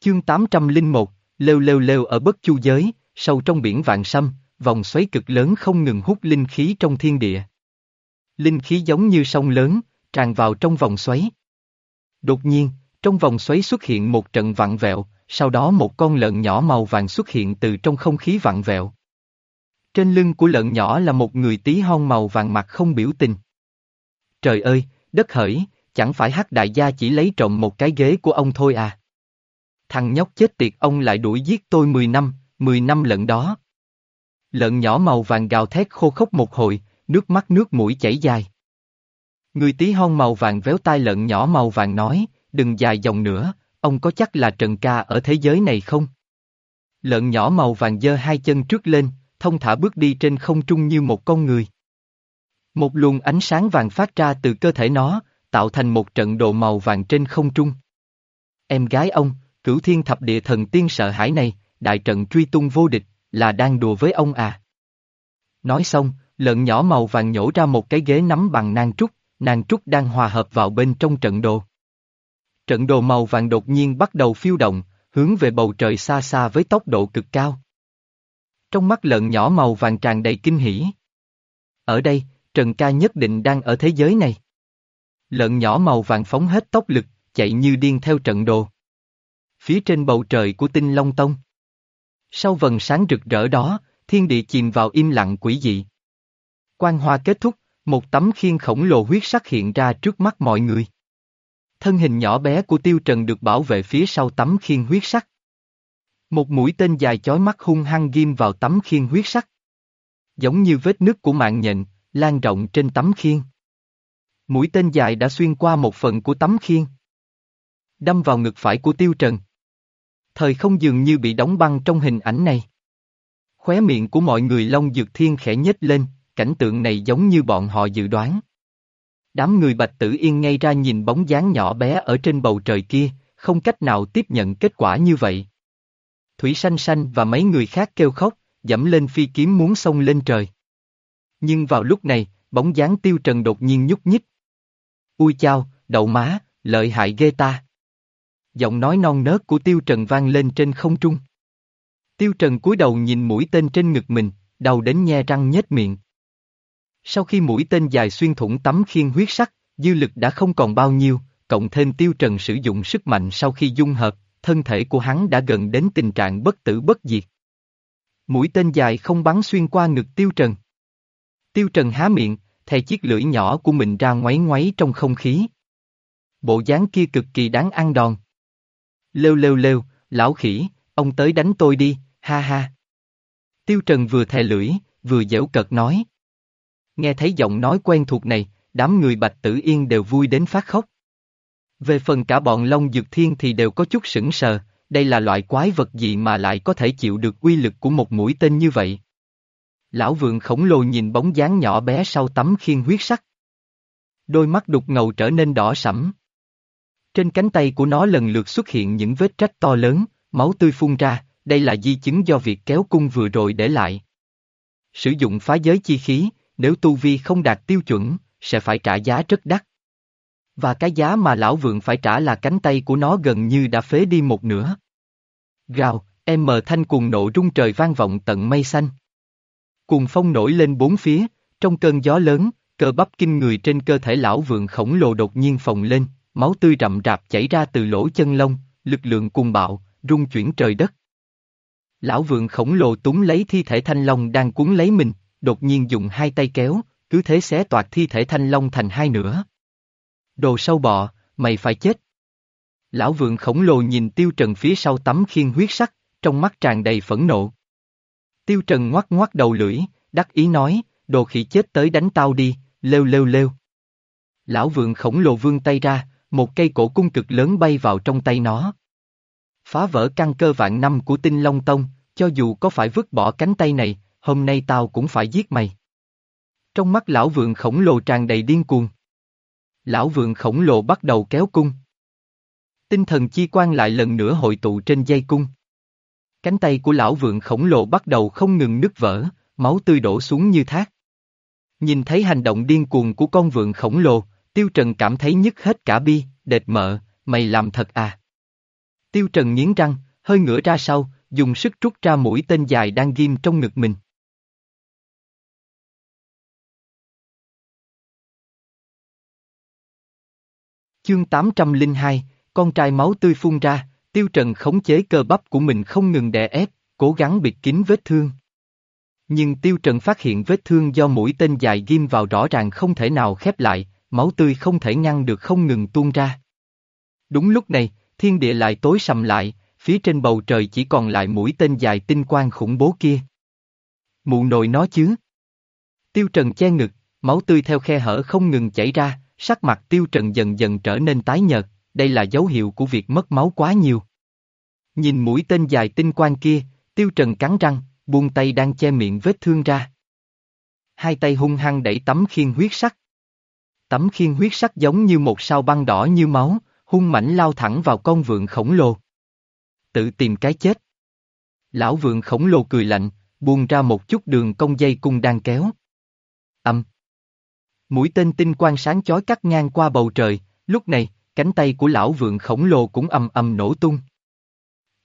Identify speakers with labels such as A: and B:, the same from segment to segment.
A: Chương 801, lêu lêu lêu ở bất chu giới, sâu trong biển vạn sâm, vòng xoáy cực lớn không ngừng hút linh khí trong thiên địa. Linh khí giống như sông lớn, tràn vào trong vòng xoáy. Đột nhiên, trong vòng xoáy xuất hiện một trận vặn vẹo, sau đó một con lợn nhỏ màu vàng xuất hiện từ trong không khí vặn vẹo. Trên lưng của lợn nhỏ là một người tí hon màu vàng mặt không biểu tình. Trời ơi, đất hỡi, chẳng phải hắc đại gia chỉ lấy trộm một cái ghế của ông thôi à. Thằng nhóc chết tiệt ông lại đuổi giết tôi 10 năm, 10 năm lận đó. Lợn nhỏ màu vàng gào thét khô khốc một hồi, nước mắt nước mũi chảy dài. Người tí hon màu vàng véo tai lợn nhỏ màu vàng nói, đừng dài dòng nữa, ông có chắc là Trần Ca ở thế giới này không? Lợn nhỏ màu vàng giơ hai chân trước lên, thông thả bước đi trên không trung như một con người. Một luồng ánh sáng vàng phát ra từ cơ thể nó, tạo thành một trận đồ màu vàng trên không trung. Em gái ông, cửu thiên thập địa thần tiên sợ hãi này, đại trận truy tung vô địch, là đang đùa với ông à. Nói xong, lợn nhỏ màu vàng nhổ ra một cái ghế nắm bằng nang trúc, nang trúc đang hòa hợp vào bên trong trận đồ. Trận đồ màu vàng đột nhiên bắt đầu phiêu động, hướng về bầu trời xa xa với tốc độ cực cao. Trong mắt lợn nhỏ màu vàng tràn đầy kinh hỉ. Ở đây, Trần Ca nhất định đang ở thế giới này. Lợn nhỏ màu vàng phóng hết tốc lực, chạy như điên theo trận đồ. Phía trên bầu trời của tinh Long Tông. Sau vần sáng rực rỡ đó, thiên địa chìm vào im lặng quỷ dị. Quan hoa kết thúc, một tấm khiên khổng lồ huyết sắc hiện ra trước mắt mọi người. Thân hình nhỏ bé của Tiêu Trần được bảo vệ phía sau tấm khiên huyết sắc. Một mũi tên dài chói mắt hung hăng ghim vào tấm khiên huyết sắc. Giống như vết nứt của mạng nhện, lan rộng trên tấm khiên. Mũi tên dài đã xuyên qua một phần của tấm khiên. Đâm vào ngực phải của Tiêu Trần. Thời không dường như bị đóng băng trong hình ảnh này. Khóe miệng của mọi người Long Dược Thiên khẽ nhếch lên, cảnh tượng này giống như bọn họ dự đoán. Đám người Bạch Tử Yên ngay ra nhìn bóng dáng nhỏ bé ở trên bầu trời kia, không cách nào tiếp nhận kết quả như vậy. Thủy Sanh Sanh và mấy người khác kêu khóc, dẫm lên phi kiếm muốn xông lên trời. Nhưng vào lúc này, bóng dáng tiêu trần đột nhiên nhúc nhích. Ui chao, đậu má, lợi hại ghê ta. Giọng nói non nớt của tiêu trần vang lên trên không trung. Tiêu trần cúi đầu nhìn mũi tên trên ngực mình, đầu đến nhe răng nhếch miệng. Sau khi mũi tên dài xuyên thủng tấm khiên huyết sắc, dư lực đã không còn bao nhiêu, cộng thêm tiêu trần sử dụng sức mạnh sau khi dung hợp, thân thể của hắn đã gần đến tình trạng bất tử bất diệt. Mũi tên dài không bắn xuyên qua ngực tiêu trần. Tiêu trần há miệng, thè chiếc lưỡi nhỏ của mình ra ngoáy ngoáy trong không khí. Bộ dáng kia cực kỳ đáng ăn đòn. Lêu lêu lêu, lão khỉ, ông tới đánh tôi đi, ha ha. Tiêu trần vừa thè lưỡi, vừa dễu cợt nói. Nghe thấy giọng nói quen thuộc này, đám người Bạch Tử Yên đều vui đến phát khóc. Về phần cả bọn Long Dược Thiên thì đều có chút sững sờ, đây là loại quái vật gì mà lại có thể chịu được uy lực của một mũi tên như vậy. Lão vượng khổng lồ nhìn bóng dáng nhỏ bé sau tấm khiên huyết sắc. Đôi mắt đục ngầu trở nên đỏ sẫm. Trên cánh tay của nó lần lượt xuất hiện những vết trách to lớn, máu tươi phun ra, đây là di chứng do việc kéo cung vừa rồi để lại. Sử dụng phá giới chi khí, nếu tu vi không đạt tiêu chuẩn, sẽ phải trả giá rất đắt. Và cái giá mà lão vượng phải trả là cánh tay của nó gần như đã phế đi một nửa. Gào, em mờ thanh cuồng nộ rung trời vang vọng tận mây xanh. Cuồng phong nổi lên bốn phía, trong cơn gió lớn, cơ bắp kinh người trên cơ thể lão vượng khổng lồ đột nhiên phồng lên, máu tươi rậm rạp chảy ra từ lỗ chân lông, lực lượng cuồng bạo, rung chuyển trời đất. Lão vượng khổng lồ túng lấy thi thể thanh long đang cuốn lấy mình, đột nhiên dùng hai tay kéo, cứ thế xé toạc thi thể thanh long thành hai nửa. Đồ sâu bọ, mày phải chết. Lão vượng khổng lồ nhìn tiêu trần phía sau tấm khiên huyết sắc, trong mắt tràn đầy phẫn nộ. Tiêu trần ngoắt ngoắt đầu lưỡi, đắc ý nói, đồ khỉ chết tới đánh tao đi, lêu lêu lêu. Lão vượng khổng lồ vươn tay ra, một cây cổ cung cực lớn bay vào trong tay nó. Phá vỡ căn cơ vạn năm của tinh Long Tông, cho dù có phải vứt bỏ cánh tay này, hôm nay tao cũng phải giết mày. Trong mắt lão vượng khổng lồ tràn đầy điên cuồng. Lão vượng khổng lồ bắt đầu kéo cung. Tinh thần chi quan lại lần nữa hội tụ trên dây cung. Cánh tay của lão vượng khổng lồ bắt đầu không ngừng nứt vỡ, máu tươi đổ xuống như thác. Nhìn thấy hành động điên cuồng của con vượng khổng lồ, Tiêu Trần cảm thấy nhức hết cả bi, đệt mợ, mày làm thật à. Tiêu Trần nghiến răng, hơi ngửa ra sau, dùng sức rút ra mũi tên dài đang ghim trong ngực mình. Chương 802, con trai máu tươi phun ra, Tiêu Trần khống chế cơ bắp của mình không ngừng đè ép, cố gắng bịt kín vết thương. Nhưng Tiêu Trần phát hiện vết thương do mũi tên dài ghim vào rõ ràng không thể nào khép lại, máu tươi không thể ngăn được không ngừng tuôn ra. Đúng lúc này, thiên địa lại tối sầm lại, phía trên bầu trời chỉ còn lại mũi tên dài tinh quang khủng bố kia. Mụ nội nó chứ. Tiêu Trần che ngực, máu tươi theo khe hở không ngừng chảy ra, sắc mặt Tiêu Trần dần dần trở nên tái nhợt, đây là dấu hiệu của việc mất máu quá nhiều. Nhìn mũi tên dài tinh quang kia, Tiêu Trần cắn răng, buông tay đang che miệng vết thương ra. Hai tay hung hăng đẩy tấm khiên huyết sắc. Tấm khiên huyết sắc giống như một sao băng đỏ như máu, hung mãnh lao thẳng vào con vượn khổng lồ. Tự tìm cái chết. Lão vượn khổng lồ cười lạnh, buông ra một chút đường cong dây cung đang kéo. Âm. Mũi tên tinh quang sáng chói cắt ngang qua bầu trời, lúc này, cánh tay của lão vượn khổng lồ cũng ầm ầm nổ tung.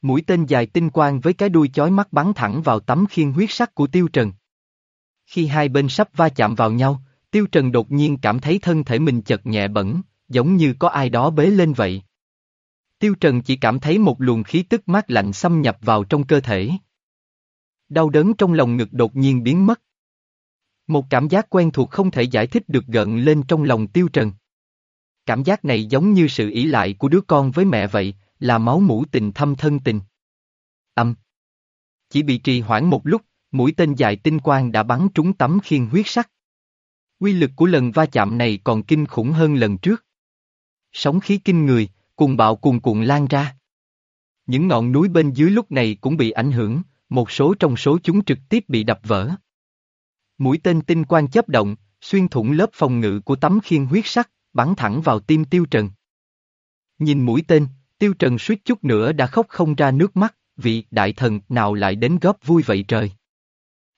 A: Mũi tên dài tinh quang với cái đuôi chói mắt bắn thẳng vào tấm khiên huyết sắc của Tiêu Trần. Khi hai bên sắp va chạm vào nhau, Tiêu Trần đột nhiên cảm thấy thân thể mình chật nhẹ bẩn, giống như có ai đó bế lên vậy. Tiêu Trần chỉ cảm thấy một luồng khí tức mát lạnh xâm nhập vào trong cơ thể. Đau đớn trong lòng ngực đột nhiên biến mất. Một cảm giác quen thuộc không thể giải thích được gợn lên trong lòng Tiêu Trần. Cảm giác này giống như sự ỷ lại của đứa con với mẹ vậy, là máu mũ tình thâm thân tình. Âm. Chỉ bị trì hoãn một lúc, mũi tên dài tinh quang đã bắn trúng tấm khiên huyết sắc. Quy lực của lần va chạm này còn kinh khủng hơn lần trước. Sóng khí kinh người, cùng bạo cùng cuộn lan ra. Những ngọn núi bên dưới lúc này cũng bị ảnh hưởng, một số trong số chúng trực tiếp bị đập vỡ. Mũi tên tinh quang chấp động, xuyên thủng lớp phòng ngự của tấm khiên huyết sắc, bắn thẳng vào tim Tiêu Trần. Nhìn mũi tên, Tiêu Trần suýt chút nữa đã khóc không ra nước mắt, vị đại thần nào lại đến góp vui vậy trời.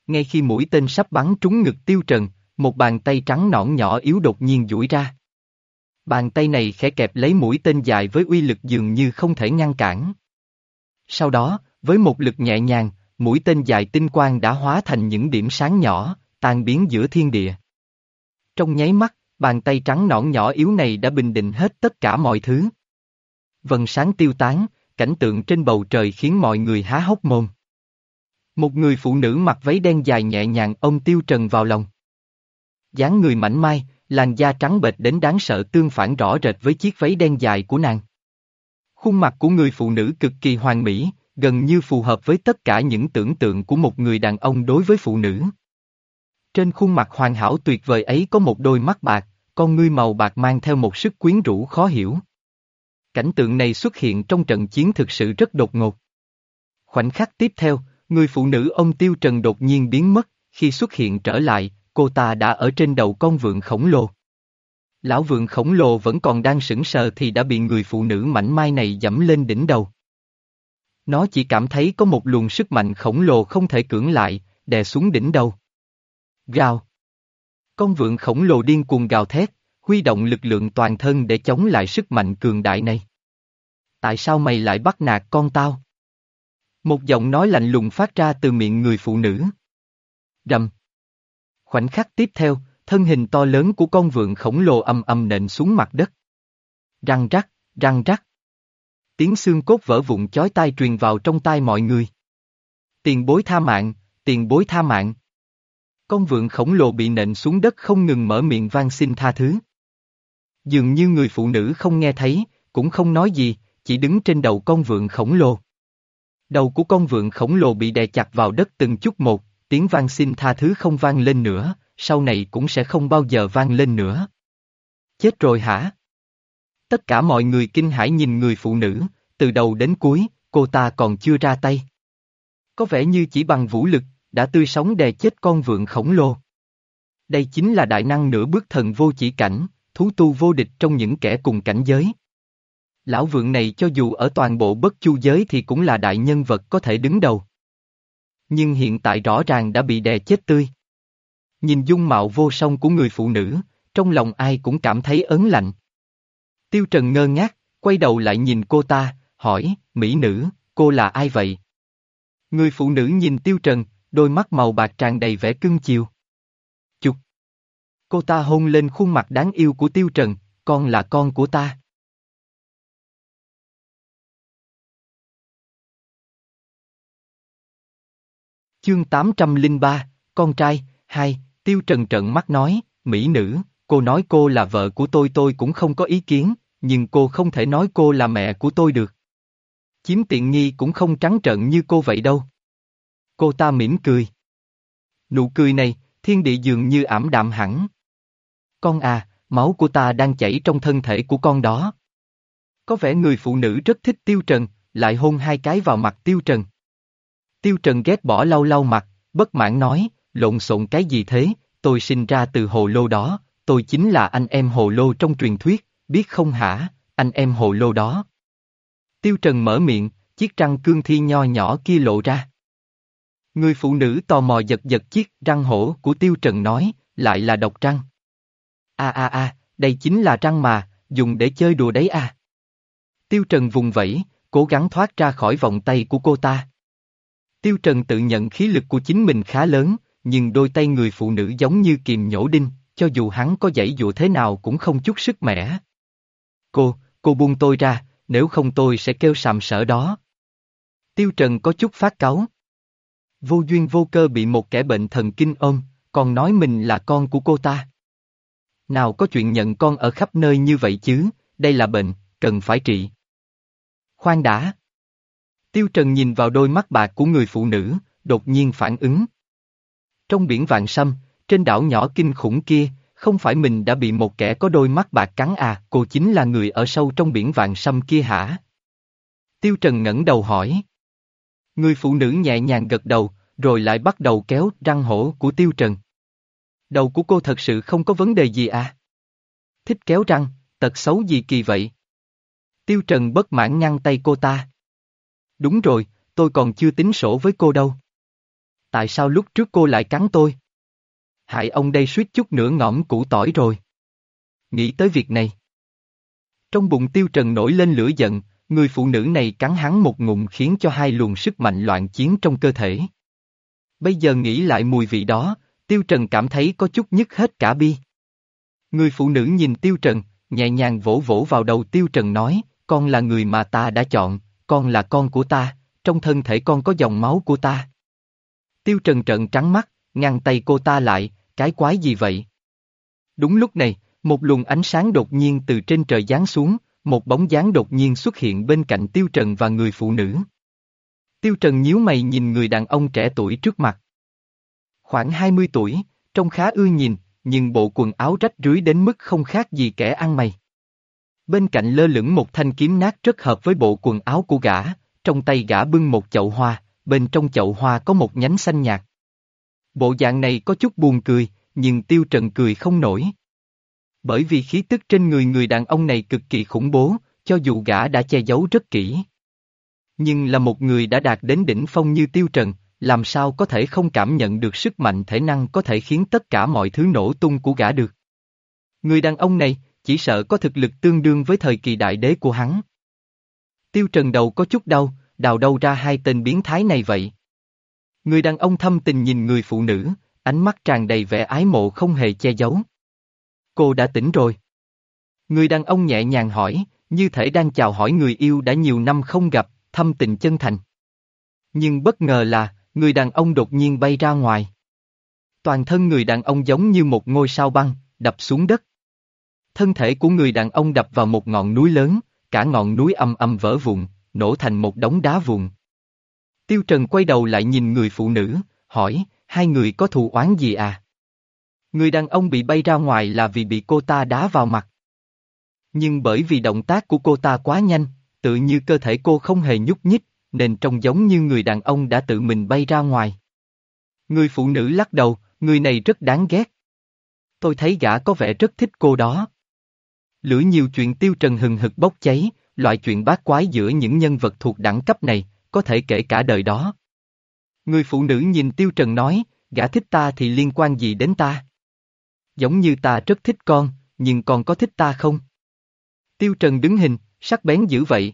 A: Ngay khi mũi tên sắp bắn trúng ngực Tiêu Trần, một bàn tay trắng nõn nhỏ yếu đột nhiên duỗi ra. Bàn tay này khẽ kẹp lấy mũi tên dài với uy lực dường như không thể ngăn cản. Sau đó, với một lực nhẹ nhàng, mũi tên dài tinh quang đã hóa thành những điểm sáng nhỏ, tan biến giữa thiên địa. Trong nháy mắt, bàn tay trắng nõn nhỏ yếu này đã bình định hết tất cả mọi thứ. Vần sáng tiêu tán, cảnh tượng trên bầu trời khiến mọi người há hốc mồm. Một người phụ nữ mặc váy đen dài nhẹ nhàng ôm tiêu trần vào lòng dáng người mảnh mai, làn da trắng bệch đến đáng sợ tương phản rõ rệt với chiếc váy đen dài của nàng. Khuôn mặt của người phụ nữ cực kỳ hoàn mỹ, gần như phù hợp với tất cả những tưởng tượng của một người đàn ông đối với phụ nữ. Trên khuôn mặt hoàn hảo tuyệt vời ấy có một đôi mắt bạc, con ngươi màu bạc mang theo một sức quyến rũ khó hiểu. Cảnh tượng này xuất hiện trong trận chiến thực sự rất đột ngột. Khoảnh khắc tiếp theo, người phụ nữ ông Tiêu Trần đột nhiên biến mất, khi xuất hiện trở lại, cô ta đã ở trên đầu con vượn khổng lồ. Lão vượn khổng lồ vẫn còn đang sững sờ thì đã bị người phụ nữ mảnh mai này dẫm lên đỉnh đầu. Nó chỉ cảm thấy có một luồng sức mạnh khổng lồ không thể cưỡng lại, đè xuống đỉnh đầu. Gào. Con vượn khổng lồ điên cuồng gào thét, huy động lực lượng toàn thân để chống lại sức mạnh cường đại này. Tại sao mày lại bắt nạt con tao? Một giọng nói lạnh lùng phát ra từ miệng người phụ nữ. Rầm. Khoảnh khắc tiếp theo, thân hình to lớn của con vượn khổng lồ âm âm nện xuống mặt đất. Răng rắc, răng rắc. Tiếng xương cốt vỡ vụn chói tai truyền vào trong tai mọi người. Tiền bối tha mạng, tiền bối tha mạng. Con vượn khổng lồ bị nện xuống đất không ngừng mở miệng van xin tha thứ. Dường như người phụ nữ không nghe thấy, cũng không nói gì, chỉ đứng trên đầu con vượn khổng lồ. Đầu của con vượn khổng lồ bị đè chặt vào đất từng chút một, tiếng vang xin tha thứ không vang lên nữa, sau này cũng sẽ không bao giờ vang lên nữa. Chết rồi hả? Tất cả mọi người kinh hãi nhìn người phụ nữ, từ đầu đến cuối, cô ta còn chưa ra tay. Có vẻ như chỉ bằng vũ lực, đã tươi sống đè chết con vượn khổng lồ. Đây chính là đại năng nửa bước thần vô chỉ cảnh, thú tu vô địch trong những kẻ cùng cảnh giới. Lão vượng này cho dù ở toàn bộ bất chu giới thì cũng là đại nhân vật có thể đứng đầu. Nhưng hiện tại rõ ràng đã bị đè chết tươi. Nhìn dung mạo vô song của người phụ nữ, trong lòng ai cũng cảm thấy ớn lạnh. Tiêu Trần ngơ ngác, quay đầu lại nhìn cô ta, hỏi, mỹ nữ, cô là ai vậy? Người phụ nữ nhìn Tiêu Trần, đôi mắt màu bạc tràn đầy vẻ cưng chiều. Chục. Cô ta hôn lên khuôn mặt đáng yêu của Tiêu Trần, con là con của ta. Chương 803, con trai, hai, Tiêu Trần trợn mắt nói, mỹ nữ, cô nói cô là vợ của tôi tôi cũng không có ý kiến, nhưng cô không thể nói cô là mẹ của tôi được. Chiếm tiện nghi cũng không trắng trợn như cô vậy đâu. Cô ta mỉm cười. Nụ cười này, thiên địa dường như ảm đạm hẳn. Con à, máu của ta đang chảy trong thân thể của con đó. Có vẻ người phụ nữ rất thích Tiêu Trần, lại hôn hai cái vào mặt Tiêu Trần. Tiêu Trần ghét bỏ lau lau mặt, bất mãn nói, lộn xộn cái gì thế, tôi sinh ra từ hồ lô đó, tôi chính là anh em hồ lô trong truyền thuyết, biết không hả, anh em hồ lô đó. Tiêu Trần mở miệng, chiếc răng cương thi nho nhỏ kia lộ ra. Người phụ nữ tò mò giật giật chiếc răng hổ của Tiêu Trần nói, lại là độc răng. A a a, đây chính là răng mà, dùng để chơi đùa đấy à. Tiêu Trần vùng vẫy, cố gắng thoát ra khỏi vòng tay của cô ta. Tiêu Trần tự nhận khí lực của chính mình khá lớn, nhưng đôi tay người phụ nữ giống như kìm nhổ đinh, cho dù hắn có dãy dụ thế nào cũng không chút sức mẻ. Cô, cô buông tôi ra, nếu không tôi sẽ kêu sàm sở đó. Tiêu Trần có chút phát cáu. Vô duyên vô cơ bị một kẻ bệnh thần kinh ôm, còn nói mình là con của cô ta. Nào có chuyện nhận con ở khắp nơi như vậy chứ, đây là bệnh, cần phải trị. Khoan đã. Tiêu Trần nhìn vào đôi mắt bạc của người phụ nữ, đột nhiên phản ứng. Trong biển vạn sâm, trên đảo nhỏ kinh khủng kia, không phải mình đã bị một kẻ có đôi mắt bạc cắn à, cô chính là người ở sâu trong biển vạn sâm kia hả? Tiêu Trần ngẩng đầu hỏi. Người phụ nữ nhẹ nhàng gật đầu, rồi lại bắt đầu kéo răng hổ của Tiêu Trần. Đầu của cô thật sự không có vấn đề gì à? Thích kéo răng, tật xấu gì kỳ vậy? Tiêu Trần bất mãn ngăn tay cô ta. Đúng rồi, tôi còn chưa tính sổ với cô đâu. Tại sao lúc trước cô lại cắn tôi? Hại ông đây suýt chút nữa ngõm củ tỏi rồi. Nghĩ tới việc này. Trong bụng Tiêu Trần nổi lên lửa giận, người phụ nữ này cắn hắn một ngụm khiến cho hai luồng sức mạnh loạn chiến trong cơ thể. Bây giờ nghĩ lại mùi vị đó, Tiêu Trần cảm thấy có chút nhức hết cả bi. Người phụ nữ nhìn Tiêu Trần, nhẹ nhàng vỗ vỗ vào đầu Tiêu Trần nói, con là người mà ta đã chọn, con là con của ta, trong thân thể con có dòng máu của ta. Tiêu Trần trợn trắng mắt, ngăn tay cô ta lại, cái quái gì vậy? Đúng lúc này, một luồng ánh sáng đột nhiên từ trên trời giáng xuống, một bóng dáng đột nhiên xuất hiện bên cạnh Tiêu Trần và người phụ nữ. Tiêu Trần nhíu mày nhìn người đàn ông trẻ tuổi trước mặt. Khoảng 20 tuổi, trông khá ưa nhìn, nhưng bộ quần áo rách rưới đến mức không khác gì kẻ ăn mày. Bên cạnh lơ lửng một thanh kiếm nát rất hợp với bộ quần áo của gã, trong tay gã bưng một chậu hoa, bên trong chậu hoa có một nhánh xanh nhạt. Bộ dạng này có chút buồn cười, nhưng Tiêu Trần cười không nổi. Bởi vì khí tức trên người người đàn ông này cực kỳ khủng bố, cho dù gã đã che giấu rất kỹ. Nhưng là một người đã đạt đến đỉnh phong như Tiêu Trần, làm sao có thể không cảm nhận được sức mạnh thể năng có thể khiến tất cả mọi thứ nổ tung của gã được. Người đàn ông này, chỉ sợ có thực lực tương đương với thời kỳ đại đế của hắn. Tiêu Trần đầu có chút đau, đào đâu ra hai tên biến thái này vậy? Người đàn ông thâm tình nhìn người phụ nữ, ánh mắt tràn đầy vẻ ái mộ không hề che giấu. Cô đã tỉnh rồi. Người đàn ông nhẹ nhàng hỏi, như thể đang chào hỏi người yêu đã nhiều năm không gặp, thâm tình chân thành. Nhưng bất ngờ là, người đàn ông đột nhiên bay ra ngoài. Toàn thân người đàn ông giống như một ngôi sao băng, đập xuống đất. Thân thể của người đàn ông đập vào một ngọn núi lớn, cả ngọn núi âm âm vỡ vụn, nổ thành một đống đá vụn. Tiêu Trần quay đầu lại nhìn người phụ nữ, hỏi, hai người có thù oán gì à? Người đàn ông bị bay ra ngoài là vì bị cô ta đá vào mặt. Nhưng bởi vì động tác của cô ta quá nhanh, tự như cơ thể cô không hề nhúc nhích, nên trông giống như người đàn ông đã tự mình bay ra ngoài. Người phụ nữ lắc đầu, người này rất đáng ghét. Tôi thấy gã có vẻ rất thích cô đó. Lửa nhiều chuyện tiêu trần hừng hực bốc cháy, loại chuyện bát quái giữa những nhân vật thuộc đẳng cấp này, có thể kể cả đời đó. Người phụ nữ nhìn Tiêu Trần nói, gã thích ta thì liên quan gì đến ta? Giống như ta rất thích con, nhưng con có thích ta không? Tiêu Trần đứng hình, sắc bén dữ vậy.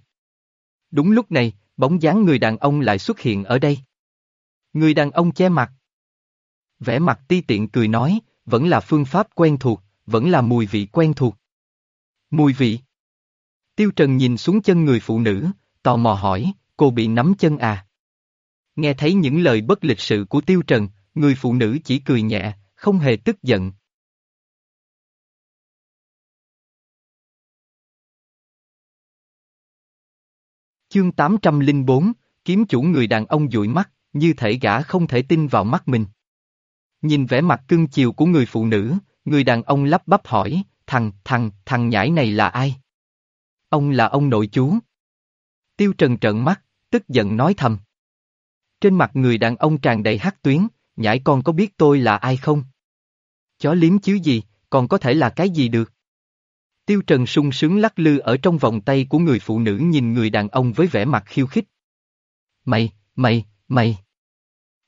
A: Đúng lúc này, bóng dáng người đàn ông lại xuất hiện ở đây. Người đàn ông che mặt. Vẻ mặt ti tiện cười nói, vẫn là phương pháp quen thuộc, vẫn là mùi vị quen thuộc. Mùi vị. Tiêu Trần nhìn xuống chân người phụ nữ, tò mò hỏi, cô bị nắm chân à? Nghe thấy những lời bất lịch sự của Tiêu Trần, người phụ nữ chỉ cười nhẹ, không hề tức giận. Chương 804, kiếm chủ người đàn ông dụi mắt, như thể gã không thể tin vào mắt mình. Nhìn vẻ mặt cưng chiều của người phụ nữ, người đàn ông lắp bắp hỏi, thằng, thằng, thằng nhãi này là ai? Ông là ông nội chú. Tiêu Trần trợn mắt, tức giận nói thầm. Trên mặt người đàn ông tràn đầy hắc tuyến, nhãi con có biết tôi là ai không? Chó liếm chứ gì, còn có thể là cái gì được? Tiêu Trần sung sướng lắc lư ở trong vòng tay của người phụ nữ nhìn người đàn ông với vẻ mặt khiêu khích. Mày, mày, mày.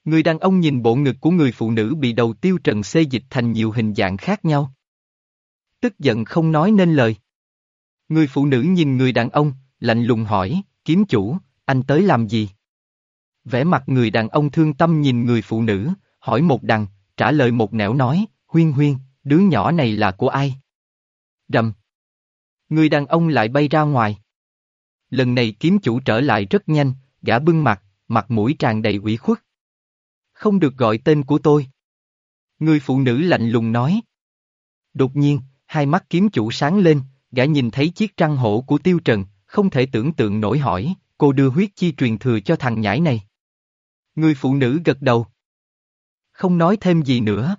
A: Người đàn ông nhìn bộ ngực của người phụ nữ bị đầu Tiêu Trần xê dịch thành nhiều hình dạng khác nhau. Tức giận không nói nên lời. Người phụ nữ nhìn người đàn ông, lạnh lùng hỏi, kiếm chủ, anh tới làm gì? Vẻ mặt người đàn ông thương tâm nhìn người phụ nữ, hỏi một đằng, trả lời một nẻo nói, huyên huyên, đứa nhỏ này là của ai? Rầm. Người đàn ông lại bay ra ngoài. Lần này kiếm chủ trở lại rất nhanh, gã bưng mặt, mặt mũi tràn đầy ủy khuất. Không được gọi tên của tôi. Người phụ nữ lạnh lùng nói. Đột nhiên, hai mắt kiếm chủ sáng lên, gã nhìn thấy chiếc răng hổ của tiêu trần, không thể tưởng tượng nổi hỏi, cô đưa huyết chi truyền thừa cho thằng nhãi này. Người phụ nữ gật đầu. Không nói thêm gì nữa.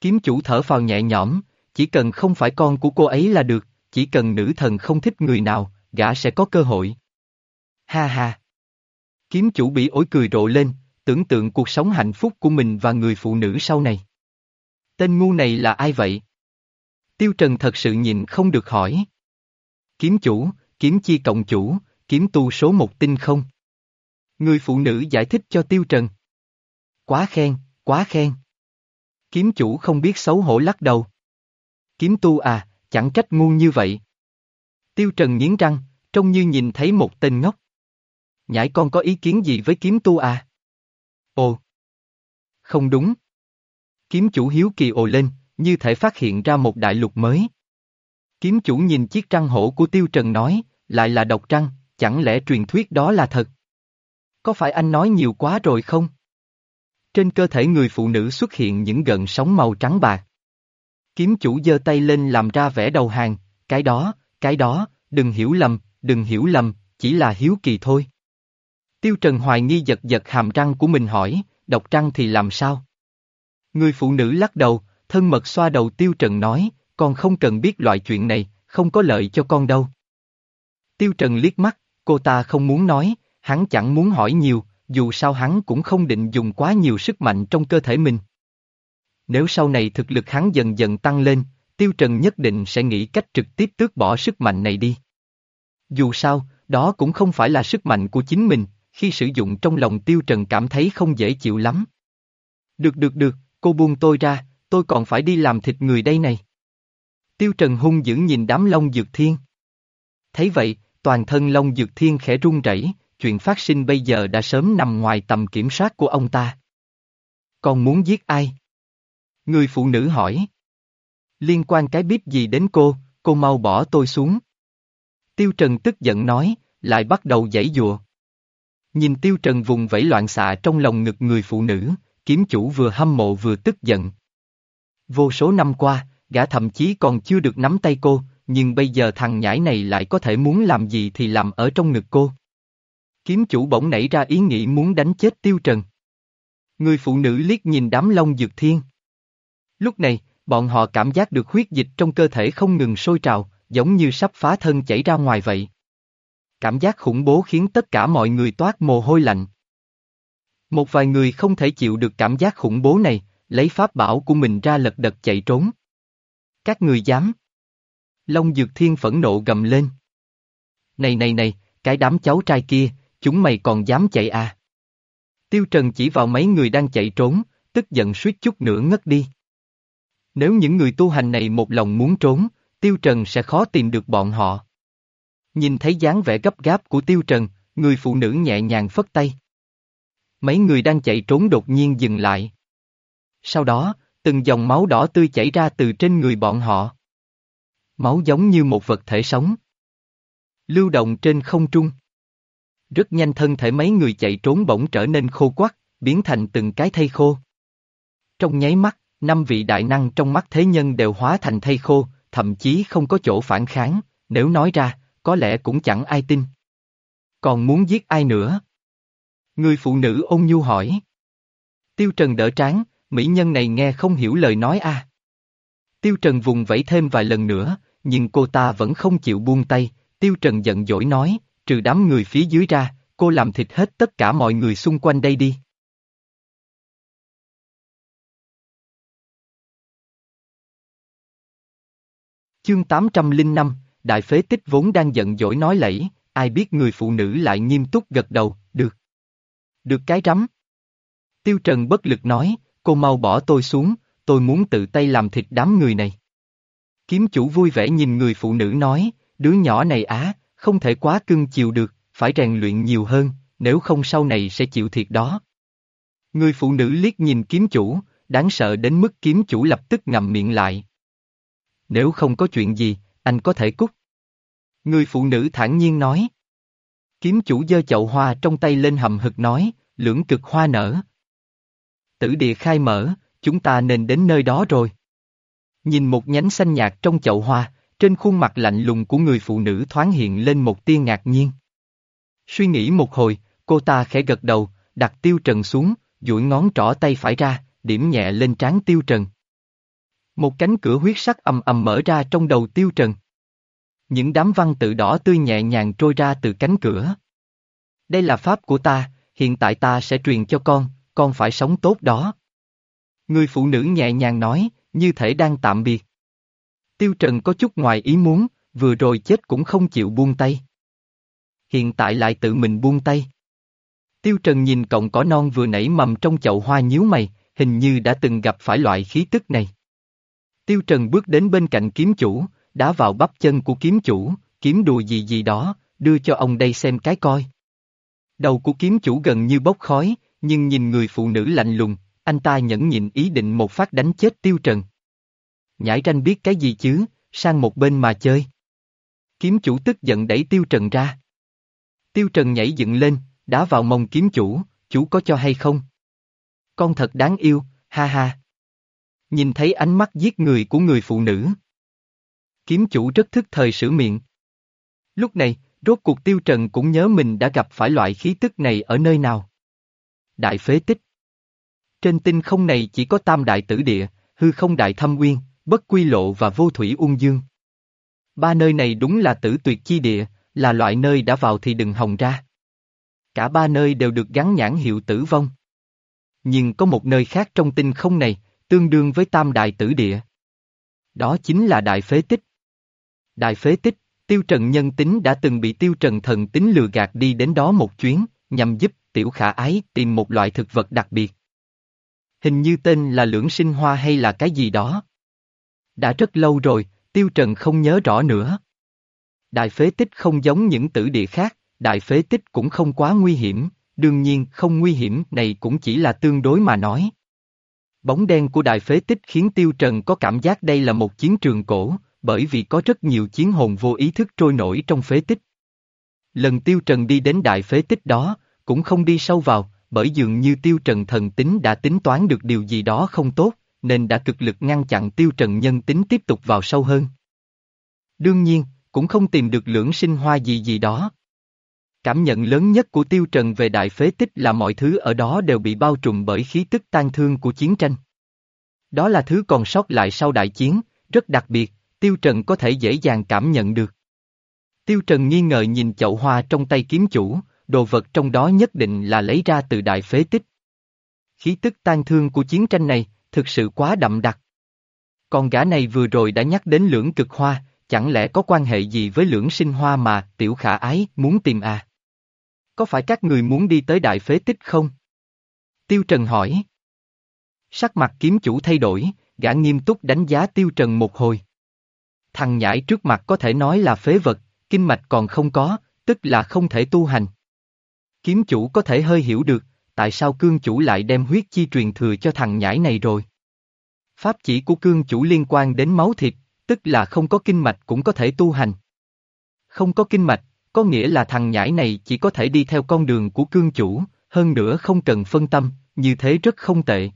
A: Kiếm chủ thở phào nhẹ nhõm, chỉ cần không phải con của cô ấy là được, chỉ cần nữ thần không thích người nào, gã sẽ có cơ hội. Ha ha. Kiếm chủ bị ổi cười rộ lên, tưởng tượng cuộc sống hạnh phúc của mình và người phụ nữ sau này. Tên ngu này là ai vậy? Tiêu Trần thật sự nhìn không được hỏi. Kiếm chủ, kiếm chi cộng chủ, kiếm tu số một tinh không? Người phụ nữ giải thích cho Tiêu Trần. Quá khen, quá khen. Kiếm chủ không biết xấu hổ lắc đầu. Kiếm tu à, chẳng trách ngu như vậy. Tiêu Trần nghiến răng, trông như nhìn thấy một tên ngốc. Nhãi con có ý kiến gì với kiếm tu à? Ồ! Không đúng. Kiếm chủ hiếu kỳ ồ lên, như thể phát hiện ra một đại lục mới. Kiếm chủ nhìn chiếc trăng hổ của Tiêu Trần nói, lại là độc trăng, chẳng lẽ truyền thuyết đó là thật? Có phải anh nói nhiều quá rồi không? Trên cơ thể người phụ nữ xuất hiện những gợn sóng màu trắng bạc. Kiếm chủ giơ tay lên làm ra vẻ đầu hàng, cái đó, cái đó, đừng hiểu lầm, đừng hiểu lầm, chỉ là hiếu kỳ thôi. Tiêu Trần hoài nghi giật giật hàm răng của mình hỏi, độc trăng thì làm sao? Người phụ nữ lắc đầu, thân mật xoa đầu Tiêu Trần nói, con không cần biết loại chuyện này, không có lợi cho con đâu. Tiêu Trần liếc mắt, cô ta không muốn nói, hắn chẳng muốn hỏi nhiều, dù sao hắn cũng không định dùng quá nhiều sức mạnh trong cơ thể mình. Nếu sau này thực lực hắn dần dần tăng lên, Tiêu Trần nhất định sẽ nghĩ cách trực tiếp tước bỏ sức mạnh này đi. Dù sao, đó cũng không phải là sức mạnh của chính mình, khi sử dụng trong lòng Tiêu Trần cảm thấy không dễ chịu lắm. Được được được, cô buông tôi ra, tôi còn phải đi làm thịt người đây này. Tiêu Trần hung dữ nhìn đám Long Dược Thiên. Thấy vậy, toàn thân Long Dược Thiên khẽ run rẩy, chuyện phát sinh bây giờ đã sớm nằm ngoài tầm kiểm soát của ông ta. Còn muốn giết ai? Người phụ nữ hỏi. Liên quan cái bíp gì đến cô, cô mau bỏ tôi xuống. Tiêu Trần tức giận nói, lại bắt đầu giãy dùa. Nhìn Tiêu Trần vùng vẫy loạn xạ trong lòng ngực người phụ nữ, kiếm chủ vừa hâm mộ vừa tức giận. Vô số năm qua, gã thậm chí còn chưa được nắm tay cô, nhưng bây giờ thằng nhãi này lại có thể muốn làm gì thì làm ở trong ngực cô. Kiếm chủ bỗng nảy ra ý nghĩ muốn đánh chết Tiêu Trần. Người phụ nữ liếc nhìn đám long dược thiên. Lúc này, bọn họ cảm giác được huyết dịch trong cơ thể không ngừng sôi trào, giống như sắp phá thân chảy ra ngoài vậy. Cảm giác khủng bố khiến tất cả mọi người toát mồ hôi lạnh. Một vài người không thể chịu được cảm giác khủng bố này, lấy pháp bảo của mình ra lật đật chạy trốn. Các người dám. Long Dược Thiên phẫn nộ gầm lên. Này này này, cái đám cháu trai kia, chúng mày còn dám chạy à? Tiêu Trần chỉ vào mấy người đang chạy trốn, tức giận suýt chút nữa ngất đi. Nếu những người tu hành này một lòng muốn trốn, Tiêu Trần sẽ khó tìm được bọn họ. Nhìn thấy dáng vẻ gấp gáp của Tiêu Trần, người phụ nữ nhẹ nhàng phất tay. Mấy người đang chạy trốn đột nhiên dừng lại. Sau đó, từng dòng máu đỏ tươi chảy ra từ trên người bọn họ. Máu giống như một vật thể sống. Lưu động trên không trung. Rất nhanh thân thể mấy người chạy trốn bỗng trở nên khô quắc, biến thành từng cái thây khô. Trong nháy mắt, năm vị đại năng trong mắt thế nhân đều hóa thành thây khô, thậm chí không có chỗ phản kháng, nếu nói ra, có lẽ cũng chẳng ai tin. Còn muốn giết ai nữa? Người phụ nữ ôn nhu hỏi. Tiêu Trần đỡ tráng, mỹ nhân này nghe không hiểu lời nói a. Tiêu Trần vùng vẫy thêm vài lần nữa, nhưng cô ta vẫn không chịu buông tay, Tiêu Trần giận dỗi nói, trừ đám người phía dưới ra, cô làm thịt hết tất cả mọi người xung quanh đây đi. Chương 805, Đại phế tích vốn đang giận dỗi nói lẫy, ai biết người phụ nữ lại nghiêm túc gật đầu, được. Được cái rắm. Tiêu Trần bất lực nói, cô mau bỏ tôi xuống, tôi muốn tự tay làm thịt đám người này. Kiếm chủ vui vẻ nhìn người phụ nữ nói, đứa nhỏ này á, không thể quá cưng chiều được, phải rèn luyện nhiều hơn, nếu không sau này sẽ chịu thiệt đó. Người phụ nữ liếc nhìn kiếm chủ, đáng sợ đến mức kiếm chủ lập tức ngậm miệng lại. Nếu không có chuyện gì, anh có thể cút. Người phụ nữ thản nhiên nói. Kiếm chủ giơ chậu hoa trong tay lên hầm hực nói, lưỡng cực hoa nở. Tử địa khai mở, chúng ta nên đến nơi đó rồi. Nhìn một nhánh xanh nhạt trong chậu hoa, trên khuôn mặt lạnh lùng của người phụ nữ thoáng hiện lên một tia ngạc nhiên. Suy nghĩ một hồi, cô ta khẽ gật đầu, đặt tiêu trần xuống, duỗi ngón trỏ tay phải ra, điểm nhẹ lên trán tiêu trần. Một cánh cửa huyết sắc ầm ầm mở ra trong đầu tiêu trần. Những đám văn tự đỏ tươi nhẹ nhàng trôi ra từ cánh cửa. Đây là pháp của ta, hiện tại ta sẽ truyền cho con, con phải sống tốt đó. Người phụ nữ nhẹ nhàng nói, như thể đang tạm biệt. Tiêu Trần có chút ngoài ý muốn, vừa rồi chết cũng không chịu buông tay. Hiện tại lại tự mình buông tay. Tiêu Trần nhìn cọng cỏ non vừa nảy mầm trong chậu hoa nhíu mày, hình như đã từng gặp phải loại khí tức này. Tiêu Trần bước đến bên cạnh kiếm chủ, đá vào bắp chân của kiếm chủ, kiếm đùa gì gì đó, đưa cho ông đây xem cái coi. Đầu của kiếm chủ gần như bốc khói, nhưng nhìn người phụ nữ lạnh lùng, anh ta nhẫn nhịn ý định một phát đánh chết Tiêu Trần. Nhãi ranh biết cái gì chứ, sang một bên mà chơi. Kiếm chủ tức giận đẩy Tiêu Trần ra. Tiêu Trần nhảy dựng lên, đá vào mông kiếm chủ, chủ có cho hay không? Con thật đáng yêu, ha ha. Nhìn thấy ánh mắt giết người của người phụ nữ. Kiếm chủ rất thức thời sửa miệng. Lúc này, rốt cuộc Tiêu Trần cũng nhớ mình đã gặp phải loại khí tức này ở nơi nào. Đại phế tích. Trên tinh không này chỉ có tam đại tử địa, hư không đại thâm uyên, bất quy lộ và vô thủy ung dương. Ba nơi này đúng là tử tuyệt chi địa, là loại nơi đã vào thì đừng hòng ra. Cả ba nơi đều được gắn nhãn hiệu tử vong. Nhưng có một nơi khác trong tinh không này, tương đương với tam đại tử địa. Đó chính là đại phế tích. Đại phế tích, tiêu trần nhân tính đã từng bị tiêu trần thần tính lừa gạt đi đến đó một chuyến, nhằm giúp tiểu khả ái tìm một loại thực vật đặc biệt. Hình như tên là lưỡng sinh hoa hay là cái gì đó. Đã rất lâu rồi, tiêu trần không nhớ rõ nữa. Đại phế tích không giống những tử địa khác, đại phế tích cũng không quá nguy hiểm, đương nhiên không nguy hiểm này cũng chỉ là tương đối mà nói. Bóng đen của đại phế tích khiến Tiêu Trần có cảm giác đây là một chiến trường cổ, bởi vì có rất nhiều chiến hồn vô ý thức trôi nổi trong phế tích. Lần Tiêu Trần đi đến đại phế tích đó, cũng không đi sâu vào, bởi dường như Tiêu Trần thần tính đã tính toán được điều gì đó không tốt, nên đã cực lực ngăn chặn Tiêu Trần nhân tính tiếp tục vào sâu hơn. Đương nhiên, cũng không tìm được lưỡng sinh hoa gì gì đó. Cảm nhận lớn nhất của Tiêu Trần về đại phế tích là mọi thứ ở đó đều bị bao trùm bởi khí tức tan thương của chiến tranh. Đó là thứ còn sót lại sau đại chiến, rất đặc biệt, Tiêu Trần có thể dễ dàng cảm nhận được. Tiêu Trần nghi ngờ nhìn chậu hoa trong tay kiếm chủ, đồ vật trong đó nhất định là lấy ra từ đại phế tích. Khí tức tan thương của chiến tranh này, thực sự quá đậm đặc. Con gã này vừa rồi đã nhắc đến lưỡng cực hoa, chẳng lẽ có quan hệ gì với lưỡng sinh hoa mà tiểu khả ái muốn tìm à? Có phải các người muốn đi tới đại phế tích không? Tiêu Trần hỏi. Sắc mặt kiếm chủ thay đổi, gã nghiêm túc đánh giá Tiêu Trần một hồi. Thằng nhãi trước mặt có thể nói là phế vật, kinh mạch còn không có, tức là không thể tu hành. Kiếm chủ có thể hơi hiểu được, tại sao cương chủ lại đem huyết chi truyền thừa cho thằng nhãi này rồi. Pháp chỉ của cương chủ liên quan đến máu thịt, tức là không có kinh mạch cũng có thể tu hành. Không có kinh mạch, có nghĩa là thằng nhãi này chỉ có thể đi theo con đường của cương chủ, hơn nữa không cần phân tâm, như thế rất không tệ.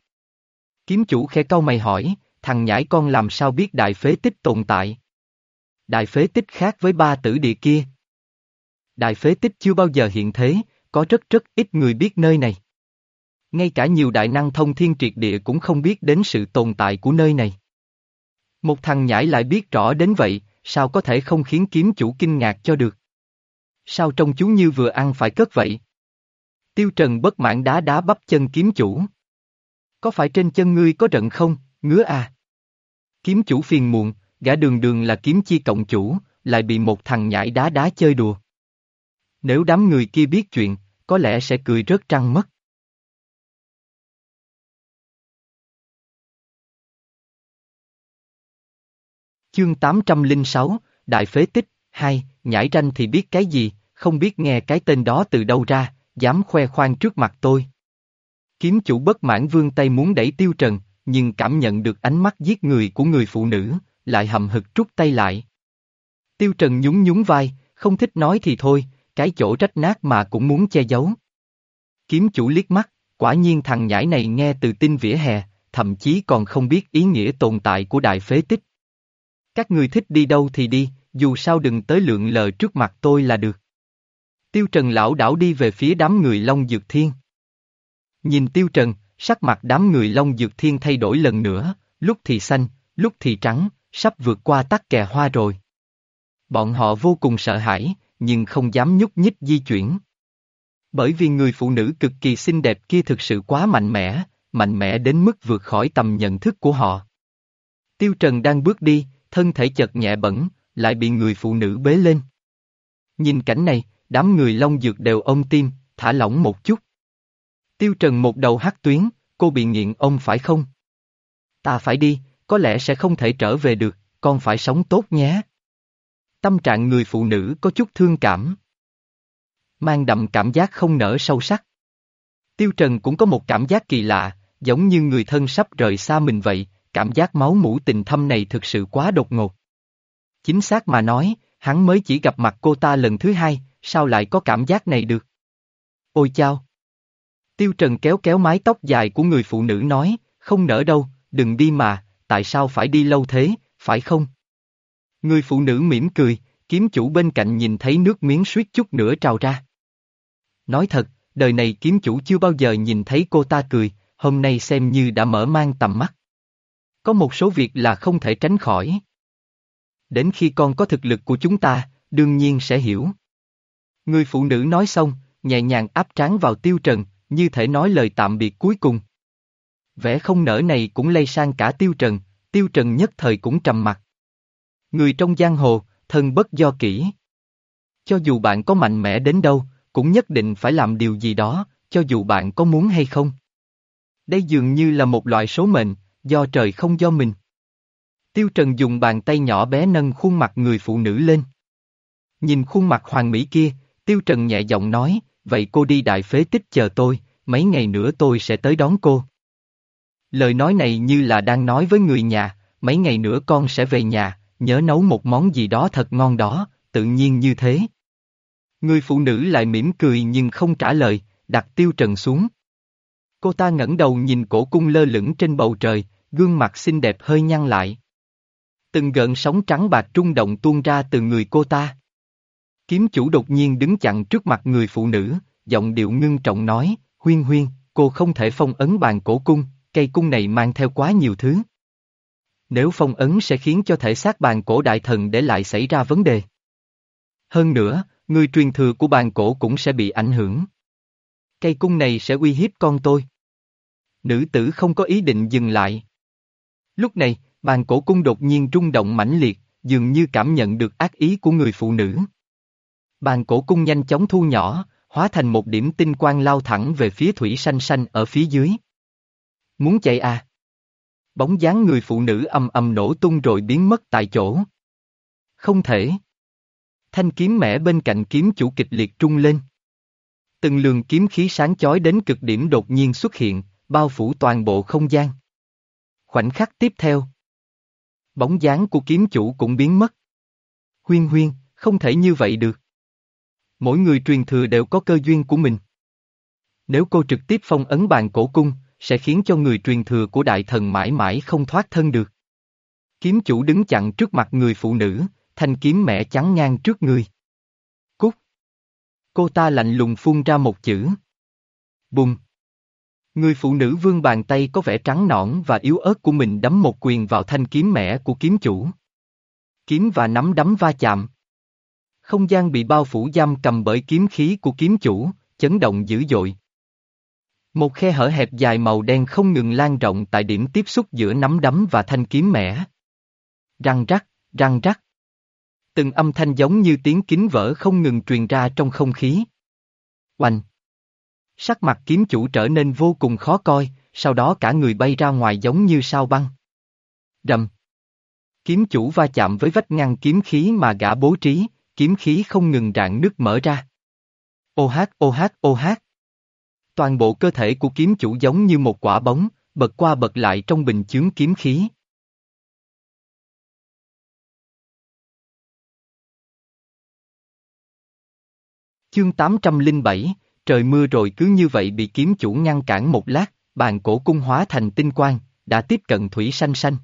A: Kiếm chủ khẽ cau mày hỏi, thằng nhãi con làm sao biết đại phế tích tồn tại? Đại phế tích khác với ba tử địa kia. Đại phế tích chưa bao giờ hiện thế, có rất rất ít người biết nơi này. Ngay cả nhiều đại năng thông thiên triệt địa cũng không biết đến sự tồn tại của nơi này. Một thằng nhãi lại biết rõ đến vậy, sao có thể không khiến kiếm chủ kinh ngạc cho được? Sao trông chú như vừa ăn phải cất vậy? Tiêu Trần bất mãn đá đá bắp chân kiếm chủ. Có phải trên chân ngươi có rận không, ngứa à? Kiếm chủ phiền muộn, gã đường đường là kiếm chi cộng chủ, lại bị một thằng nhãi đá đá chơi đùa. Nếu đám người kia biết chuyện, có lẽ sẽ cười rớt trăng mất. Chương 806, Đại Phế Tích, 2, nhảy ranh thì biết cái gì, không biết nghe cái tên đó từ đâu ra, dám khoe khoang trước mặt tôi. Kiếm chủ bất mãn vương tay muốn đẩy tiêu trần, nhưng cảm nhận được ánh mắt giết người của người phụ nữ, lại hầm hực trút tay lại. Tiêu trần nhún nhún vai, không thích nói thì thôi, cái chỗ rách nát mà cũng muốn che giấu. Kiếm chủ liếc mắt, quả nhiên thằng nhãi này nghe từ tin vỉa hè, thậm chí còn không biết ý nghĩa tồn tại của đại phế tích. Các người thích đi đâu thì đi, dù sao đừng tới lượng lờ trước mặt tôi là được. Tiêu Trần lão đảo đi về phía đám người Long Dược Thiên. Nhìn Tiêu Trần, sắc mặt đám người Long Dược Thiên thay đổi lần nữa, lúc thì xanh, lúc thì trắng, sắp vượt qua tắc kè hoa rồi. Bọn họ vô cùng sợ hãi, nhưng không dám nhúc nhích di chuyển. Bởi vì người phụ nữ cực kỳ xinh đẹp kia thực sự quá mạnh mẽ, mạnh mẽ đến mức vượt khỏi tầm nhận thức của họ. Tiêu Trần đang bước đi, thân thể chợt nhẹ bẩn, lại bị người phụ nữ bế lên. Nhìn cảnh này, đám người long dược đều ôm tim, thả lỏng một chút. Tiêu Trần một đầu hắt tuyến, cô bị nghiện ông phải không? Ta phải đi, có lẽ sẽ không thể trở về được, con phải sống tốt nhé. Tâm trạng người phụ nữ có chút thương cảm. Mang đậm cảm giác không nở sâu sắc. Tiêu Trần cũng có một cảm giác kỳ lạ, giống như người thân sắp rời xa mình vậy, cảm giác máu mũ tình thâm này thực sự quá đột ngột. Chính xác mà nói, hắn mới chỉ gặp mặt cô ta lần thứ hai, sao lại có cảm giác này được? Ôi chao! Tiêu Trần kéo kéo mái tóc dài của người phụ nữ nói, không nỡ đâu, đừng đi mà, tại sao phải đi lâu thế, phải không? Người phụ nữ mỉm cười, kiếm chủ bên cạnh nhìn thấy nước miếng suýt chút nữa trào ra. Nói thật, đời này kiếm chủ chưa bao giờ nhìn thấy cô ta cười, hôm nay xem như đã mở mang tầm mắt. Có một số việc là không thể tránh khỏi. Đến khi con có thực lực của chúng ta, đương nhiên sẽ hiểu. Người phụ nữ nói xong, nhẹ nhàng áp trán vào tiêu trần, như thể nói lời tạm biệt cuối cùng. Vẻ không nở này cũng lây sang cả tiêu trần, tiêu trần nhất thời cũng trầm mặt. Người trong giang hồ, thân bất do kỹ. Cho dù bạn có mạnh mẽ đến đâu, cũng nhất định phải làm điều gì đó, cho dù bạn có muốn hay không. Đây dường như là một loại số mệnh, do trời không do mình. Tiêu Trần dùng bàn tay nhỏ bé nâng khuôn mặt người phụ nữ lên. Nhìn khuôn mặt hoàng mỹ kia, Tiêu Trần nhẹ giọng nói, vậy cô đi đại phế tích chờ tôi, mấy ngày nữa tôi sẽ tới đón cô. Lời nói này như là đang nói với người nhà, mấy ngày nữa con sẽ về nhà, nhớ nấu một món gì đó thật ngon đó, tự nhiên như thế. Người phụ nữ lại mỉm cười nhưng không trả lời, đặt tiêu trần xuống. Cô ta ngẩng đầu nhìn cổ cung lơ lửng trên bầu trời, gương mặt xinh đẹp hơi nhăn lại. Từng gợn sóng trắng bạc trung động tuôn ra từ người cô ta. Kiếm chủ đột nhiên đứng chặn trước mặt người phụ nữ, giọng điệu ngưng trọng nói, huyên huyên, cô không thể phong ấn bàn cổ cung, cây cung này mang theo quá nhiều thứ. Nếu phong ấn sẽ khiến cho thể xác bàn cổ đại thần để lại xảy ra vấn đề. Hơn nữa, người truyền thừa của bàn cổ cũng sẽ bị ảnh hưởng. Cây cung này sẽ uy hiếp con tôi. Nữ tử không có ý định dừng lại. Lúc này, bàn cổ cung đột nhiên rung động mãnh liệt, dường như cảm nhận được ác ý của người phụ nữ. Bàn cổ cung nhanh chóng thu nhỏ, hóa thành một điểm tinh quang lao thẳng về phía thủy xanh xanh ở phía dưới. Muốn chạy à? Bóng dáng người phụ nữ âm âm nổ tung rồi biến mất tại chỗ. Không thể. Thanh kiếm mẻ bên cạnh kiếm chủ kịch liệt trung lên. Từng lường kiếm khí sáng chói đến cực điểm đột nhiên xuất hiện, bao phủ toàn bộ không gian. Khoảnh khắc tiếp theo. Bóng dáng của kiếm chủ cũng biến mất. Huyên huyên, không thể như vậy được. Mỗi người truyền thừa đều có cơ duyên của mình. Nếu cô trực tiếp phong ấn bàn cổ cung, sẽ khiến cho người truyền thừa của đại thần mãi mãi không thoát thân được. Kiếm chủ đứng chặn trước mặt người phụ nữ, thanh kiếm mẹ chắn ngang trước người. Cút. Cô ta lạnh lùng phun ra một chữ. Bùng. Người phụ nữ vương bàn tay có vẻ trắng nõn và yếu ớt của mình đấm một quyền vào thanh kiếm mẻ của kiếm chủ. Kiếm và nắm đấm va chạm. Không gian bị bao phủ giam cầm bởi kiếm khí của kiếm chủ, chấn động dữ dội. Một khe hở hẹp dài màu đen không ngừng lan rộng tại điểm tiếp xúc giữa nắm đấm và thanh kiếm mẻ. Răng rắc, răng rắc. Từng âm thanh giống như tiếng kính vỡ không ngừng truyền ra trong không khí. Oanh! Sắc mặt kiếm chủ trở nên vô cùng khó coi, sau đó cả người bay ra ngoài giống như sao băng. Rầm! Kiếm chủ va chạm với vách ngăn kiếm khí mà gã bố trí, kiếm khí không ngừng rạn nứt mở ra. Ô hát ô hát ô hát. Toàn bộ cơ thể của kiếm chủ giống như một quả bóng, bật qua bật lại trong bình chướng kiếm khí. Chương 807, trời mưa rồi cứ như vậy bị kiếm chủ ngăn cản một lát, bàn cổ cung hóa thành tinh quang, đã tiếp cận Thủy Sanh Sanh.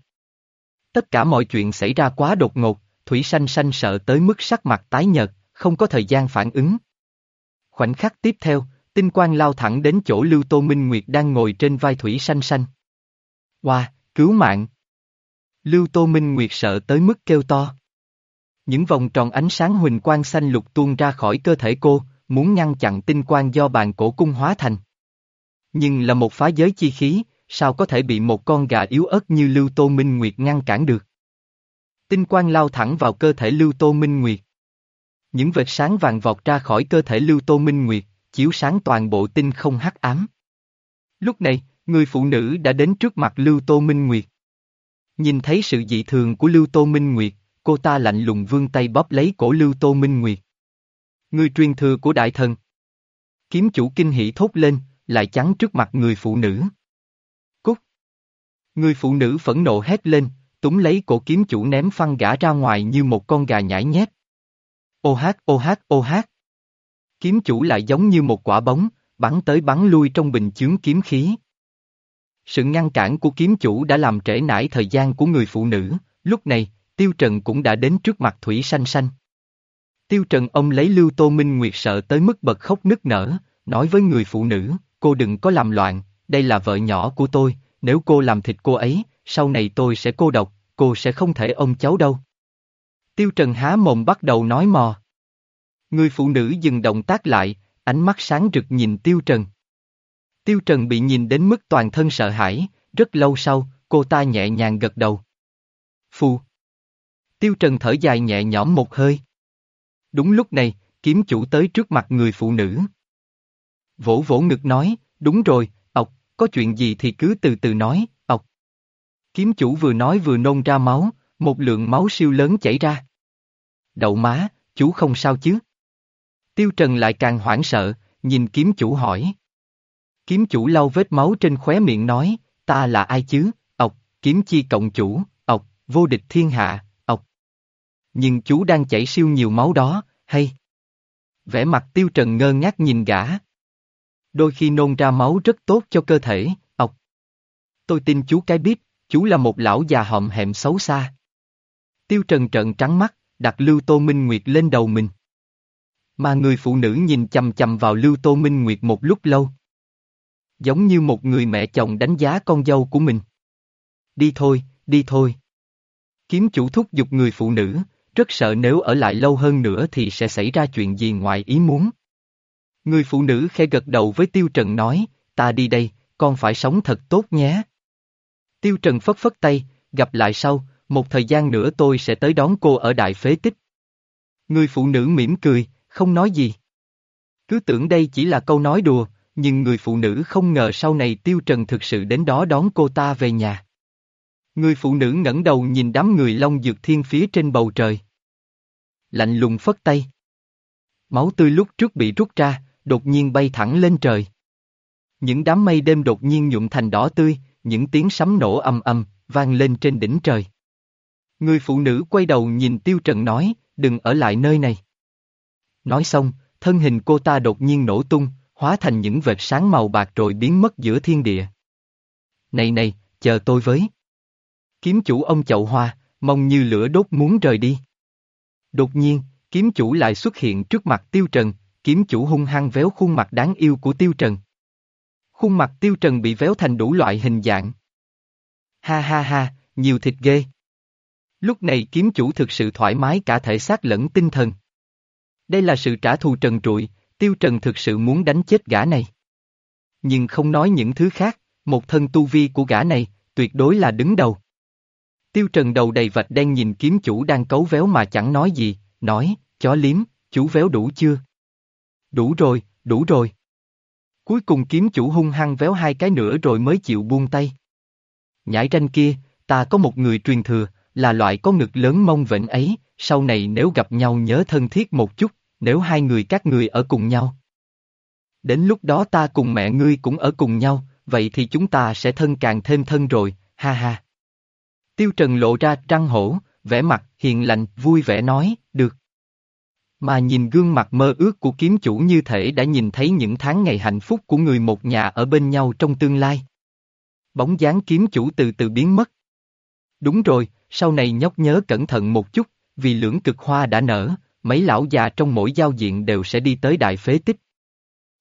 A: Tất cả mọi chuyện xảy ra quá đột ngột, Thủy Sanh Sanh sợ tới mức sắc mặt tái nhợt, không có thời gian phản ứng. Khoảnh khắc tiếp theo, tinh quang lao thẳng đến chỗ Lưu Tô Minh Nguyệt đang ngồi trên vai Thủy Sanh Sanh. Hoa, cứu mạng! Lưu Tô Minh Nguyệt sợ tới mức kêu to. Những vòng tròn ánh sáng huỳnh quang xanh lục tuôn ra khỏi cơ thể cô, muốn ngăn chặn tinh quang do bàn cổ cung hóa thành. Nhưng là một phá giới chi khí, sao có thể bị một con gà yếu ớt như Lưu Tô Minh Nguyệt ngăn cản được. Tinh quang lao thẳng vào cơ thể Lưu Tô Minh Nguyệt. Những vệt sáng vàng vọt ra khỏi cơ thể Lưu Tô Minh Nguyệt, chiếu sáng toàn bộ tinh không hắc ám. Lúc này, người phụ nữ đã đến trước mặt Lưu Tô Minh Nguyệt. Nhìn thấy sự dị thường của Lưu Tô Minh Nguyệt, cô ta lạnh lùng vươn tay bóp lấy cổ Lưu Tô Minh Nguyệt. Người truyền thừa của đại thần. Kiếm chủ kinh hỉ thốt lên, lại chắn trước mặt người phụ nữ. Cút. Người phụ nữ phẫn nộ hét lên, túng lấy cổ kiếm chủ ném phăng gã ra ngoài như một con gà nhảy nhép. Ô hát ô hát ô hát. Kiếm chủ lại giống như một quả bóng, bắn tới bắn lui trong bình chướng kiếm khí. Sự ngăn cản của kiếm chủ đã làm trễ nải thời gian của người phụ nữ, lúc này, Tiêu Trần cũng đã đến trước mặt Thủy Sanh Sanh. Tiêu Trần ông lấy Lưu Tô Minh Nguyệt sợ tới mức bật khóc nức nở, nói với người phụ nữ, cô đừng có làm loạn, đây là vợ nhỏ của tôi, nếu cô làm thịt cô ấy, sau này tôi sẽ cô độc, cô sẽ không thể ôm cháu đâu. Tiêu Trần há mồm bắt đầu nói mò. Người phụ nữ dừng động tác lại, ánh mắt sáng rực nhìn Tiêu Trần. Tiêu Trần bị nhìn đến mức toàn thân sợ hãi, rất lâu sau, cô ta nhẹ nhàng gật đầu. Phu. Tiêu Trần thở dài nhẹ nhõm một hơi. Đúng lúc này, kiếm chủ tới trước mặt người phụ nữ. Vỗ vỗ ngực nói, đúng rồi, ọc, có chuyện gì thì cứ từ từ nói, ọc. Kiếm chủ vừa nói vừa nôn ra máu, một lượng máu siêu lớn chảy ra. Đậu má, chú không sao chứ? Tiêu Trần lại càng hoảng sợ, nhìn kiếm chủ hỏi. Kiếm chủ lau vết máu trên khóe miệng nói, ta là ai chứ, ọc, kiếm chi cộng chủ, ọc, vô địch thiên hạ, ọc. Nhưng chú đang chảy siêu nhiều máu đó, hay? Vẻ mặt tiêu trần ngơ ngác nhìn gã. Đôi khi nôn ra máu rất tốt cho cơ thể, ọc. Tôi tin chú cái biết, chú là một lão già họm hẹm xấu xa. Tiêu trần trợn trắng mắt, đặt Lưu Tô Minh Nguyệt lên đầu mình. Mà người phụ nữ nhìn chầm chầm vào Lưu Tô Minh Nguyệt một lúc lâu. Giống như một người mẹ chồng đánh giá con dâu của mình. Đi thôi, đi thôi. Kiếm chủ thúc giục người phụ nữ, rất sợ nếu ở lại lâu hơn nữa thì sẽ xảy ra chuyện gì ngoài ý muốn. Người phụ nữ khẽ gật đầu với Tiêu Trần nói, ta đi đây, con phải sống thật tốt nhé. Tiêu Trần phất phất tay, gặp lại sau, một thời gian nữa tôi sẽ tới đón cô ở đại phế tích. Người phụ nữ mỉm cười, không nói gì. Cứ tưởng đây chỉ là câu nói đùa, nhưng người phụ nữ không ngờ sau này Tiêu Trần thực sự đến đó đón cô ta về nhà. Người phụ nữ ngẩng đầu nhìn đám người Long Dược Thiên phía trên bầu trời. lạnh lùng phất tay. Máu tươi lúc trước bị rút ra, đột nhiên bay thẳng lên trời. Những đám mây đêm đột nhiên nhuộm thành đỏ tươi, những tiếng sấm nổ âm âm, vang lên trên đỉnh trời. Người phụ nữ quay đầu nhìn Tiêu Trần nói, đừng ở lại nơi này. Nói xong, thân hình cô ta đột nhiên nổ tung, hóa thành những vệt sáng màu bạc rồi biến mất giữa thiên địa. Này này, chờ tôi với. Kiếm chủ ông chậu hoa, mong như lửa đốt muốn rời đi. Đột nhiên, kiếm chủ lại xuất hiện trước mặt Tiêu Trần, kiếm chủ hung hăng véo khuôn mặt đáng yêu của Tiêu Trần. Khuôn mặt Tiêu Trần bị véo thành đủ loại hình dạng. Ha ha ha, nhiều thịt ghê. Lúc này kiếm chủ thực sự thoải mái cả thể xác lẫn tinh thần. Đây là sự trả thù trần trụi, Tiêu Trần thực sự muốn đánh chết gã này. Nhưng không nói những thứ khác, một thân tu vi của gã này, tuyệt đối là đứng đầu. Tiêu Trần đầu đầy vạch đen nhìn kiếm chủ đang cấu véo mà chẳng nói gì, nói, chó liếm, chú véo đủ chưa? Đủ rồi, đủ rồi. Cuối cùng kiếm chủ hung hăng véo hai cái nữa rồi mới chịu buông tay. Nhãi tranh kia, ta có một người truyền thừa, là loại có ngực lớn mông vệnh ấy, sau này nếu gặp nhau nhớ thân thiết một chút, nếu hai người các người ở cùng nhau. Đến lúc đó ta cùng mẹ ngươi cũng ở cùng nhau, vậy thì chúng ta sẽ thân càng thêm thân rồi, ha ha. Tiêu Trần lộ ra trăng hổ, vẻ mặt hiền lành, vui vẻ nói, được. Mà nhìn gương mặt mơ ước của kiếm chủ như thể đã nhìn thấy những tháng ngày hạnh phúc của người một nhà ở bên nhau trong tương lai. Bóng dáng kiếm chủ từ từ biến mất. Đúng rồi, sau này nhóc nhớ cẩn thận một chút, vì lưỡng cực hoa đã nở, mấy lão già trong mỗi giao diện đều sẽ đi tới đại phế tích.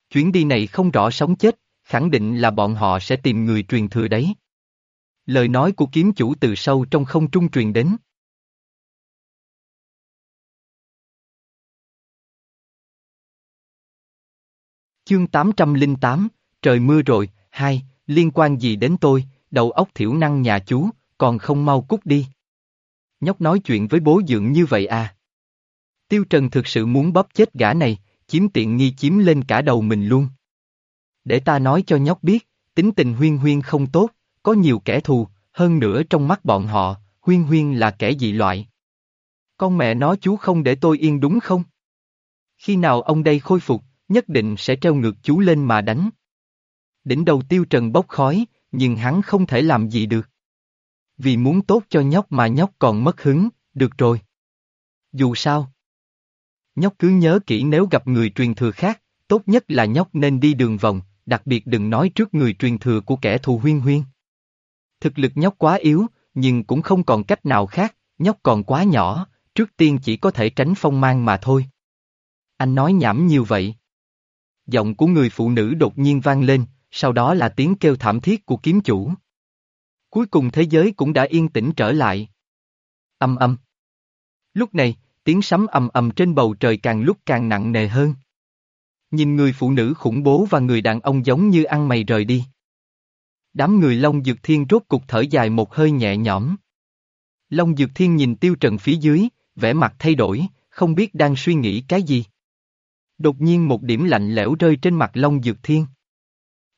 A: Chuyến đi này không rõ sống chết, khẳng định là bọn họ sẽ tìm người truyền thừa đấy. Lời nói của kiếm chủ từ sâu trong không trung truyền đến. Chương 808, trời mưa rồi, hai, liên quan gì đến tôi, đầu óc thiểu năng nhà chú, còn không mau cút đi. Nhóc nói chuyện với bố dượng như vậy à? Tiêu Trần thực sự muốn bóp chết gã này, chiếm tiện nghi chiếm lên cả đầu mình luôn. Để ta nói cho nhóc biết, tính tình huyên huyên không tốt, có nhiều kẻ thù, hơn nữa trong mắt bọn họ, huyên huyên là kẻ dị loại. Con mẹ nó chú không để tôi yên đúng không? Khi nào ông đây khôi phục, nhất định sẽ treo ngược chú lên mà đánh. Đỉnh đầu tiêu trần bốc khói, nhưng hắn không thể làm gì được. Vì muốn tốt cho nhóc mà nhóc còn mất hứng, được rồi. Dù sao. Nhóc cứ nhớ kỹ nếu gặp người truyền thừa khác, tốt nhất là nhóc nên đi đường vòng, đặc biệt đừng nói trước người truyền thừa của kẻ thù huyên huyên. Thực lực nhóc quá yếu, nhưng cũng không còn cách nào khác, nhóc còn quá nhỏ, trước tiên chỉ có thể tránh phong mang mà thôi. Anh nói nhảm nhiều vậy. Giọng của người phụ nữ đột nhiên vang lên, sau đó là tiếng kêu thảm thiết của kiếm chủ. Cuối cùng thế giới cũng đã yên tĩnh trở lại. Âm âm. Lúc này, tiếng sấm ầm ầm trên bầu trời càng lúc càng nặng nề hơn. Nhìn người phụ nữ khủng bố và người đàn ông giống như ăn mày rời đi. Đám người Long Dược Thiên rốt cục thở dài một hơi nhẹ nhõm. Long Dược Thiên nhìn Tiêu Trần phía dưới, vẻ mặt thay đổi, không biết đang suy nghĩ cái gì. Đột nhiên một điểm lạnh lẽo rơi trên mặt Long Dược Thiên.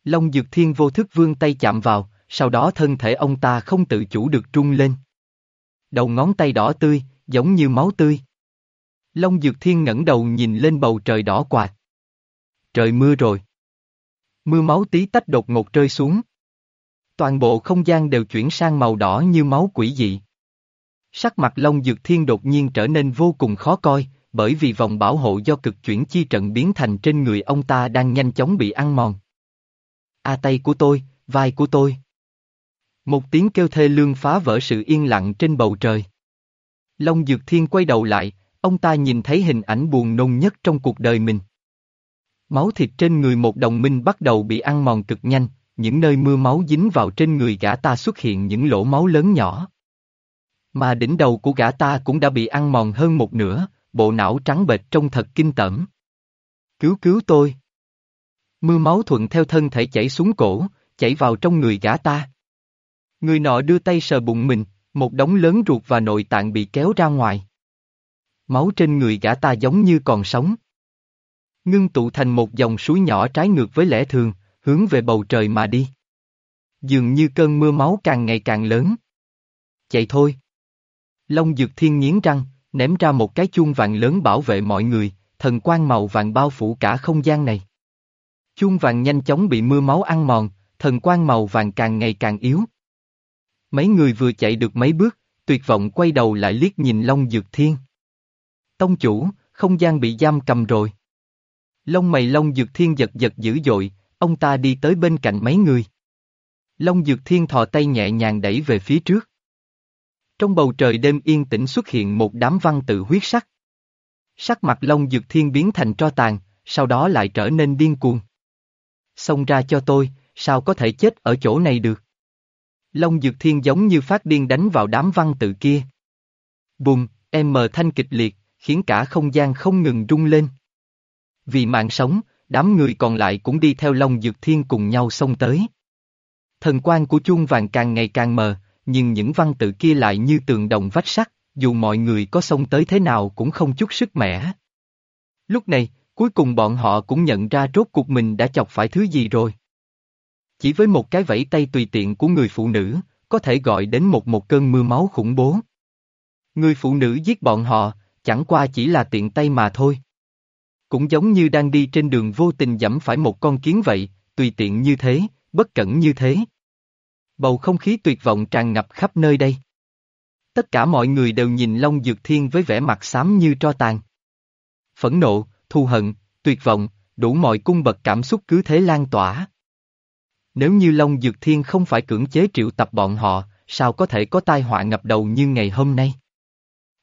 A: Long Dược Thiên vô thức vươn tay chạm vào, sau đó thân thể ông ta không tự chủ được trung lên. Đầu ngón tay đỏ tươi, giống như máu tươi. Long Dược Thiên ngẩng đầu nhìn lên bầu trời đỏ quạt. Trời mưa rồi. Mưa máu tí tách đột ngột rơi xuống. Toàn bộ không gian đều chuyển sang màu đỏ như máu quỷ dị. Sắc mặt Long Dược Thiên đột nhiên trở nên vô cùng khó coi, bởi vì vòng bảo hộ do cực chuyển chi trận biến thành trên người ông ta đang nhanh chóng bị ăn mòn. A tay của tôi, vai của tôi. Một tiếng kêu thê lương phá vỡ sự yên lặng trên bầu trời. Long Dược Thiên quay đầu lại, ông ta nhìn thấy hình ảnh buồn nôn nhất trong cuộc đời mình. Máu thịt trên người một đồng minh bắt đầu bị ăn mòn cực nhanh, những nơi mưa máu dính vào trên người gã ta xuất hiện những lỗ máu lớn nhỏ. Mà đỉnh đầu của gã ta cũng đã bị ăn mòn hơn một nửa, bộ não trắng bệch trông thật kinh tởm. Cứu cứu tôi. Mưa máu thuận theo thân thể chảy xuống cổ, chảy vào trong người gã ta. Người nọ đưa tay sờ bụng mình, một đống lớn ruột và nội tạng bị kéo ra ngoài. Máu trên người gã ta giống như còn sống. Ngưng tụ thành một dòng suối nhỏ trái ngược với lẽ thường, hướng về bầu trời mà đi. Dường như cơn mưa máu càng ngày càng lớn. Chạy thôi. Long Dược Thiên nghiến răng, ném ra một cái chuông vàng lớn bảo vệ mọi người, thần quang màu vàng bao phủ cả không gian này. Chuông vàng nhanh chóng bị mưa máu ăn mòn, thần quang màu vàng càng ngày càng yếu. Mấy người vừa chạy được mấy bước, tuyệt vọng quay đầu lại liếc nhìn Long Dược Thiên. Tông chủ, không gian bị giam cầm rồi. Lông mày Long Dược Thiên giật giật dữ dội, ông ta đi tới bên cạnh mấy người. Long Dược Thiên thò tay nhẹ nhàng đẩy về phía trước. Trong bầu trời đêm yên tĩnh xuất hiện một đám văn tự huyết sắc. Sắc mặt Long Dược Thiên biến thành tro tàn, sau đó lại trở nên điên cuồng. Xông ra cho tôi, sao có thể chết ở chỗ này được? Long Dược Thiên giống như phát điên đánh vào đám văn tự kia. Bùm, em mờ thanh kịch liệt, khiến cả không gian không ngừng rung lên. Vì mạng sống, đám người còn lại cũng đi theo Long Dược Thiên cùng nhau xông tới. Thần quan của chuông vàng càng ngày càng mờ, nhưng những văn tự kia lại như tường đồng vách sắt, dù mọi người có xông tới thế nào cũng không chút sức mẻ. Lúc này, cuối cùng bọn họ cũng nhận ra rốt cuộc mình đã chọc phải thứ gì rồi. Chỉ với một cái vẫy tay tùy tiện của người phụ nữ, có thể gọi đến một một cơn mưa máu khủng bố. Người phụ nữ giết bọn họ, chẳng qua chỉ là tiện tay mà thôi. Cũng giống như đang đi trên đường vô tình dẫm phải một con kiến vậy, tùy tiện như thế, bất cẩn như thế. Bầu không khí tuyệt vọng tràn ngập khắp nơi đây. Tất cả mọi người đều nhìn Long Dược Thiên với vẻ mặt xám như tro tàn. Phẫn nộ, thù hận, tuyệt vọng, đủ mọi cung bậc cảm xúc cứ thế lan tỏa. Nếu như Long Dược Thiên không phải cưỡng chế triệu tập bọn họ, sao có thể có tai họa ngập đầu như ngày hôm nay?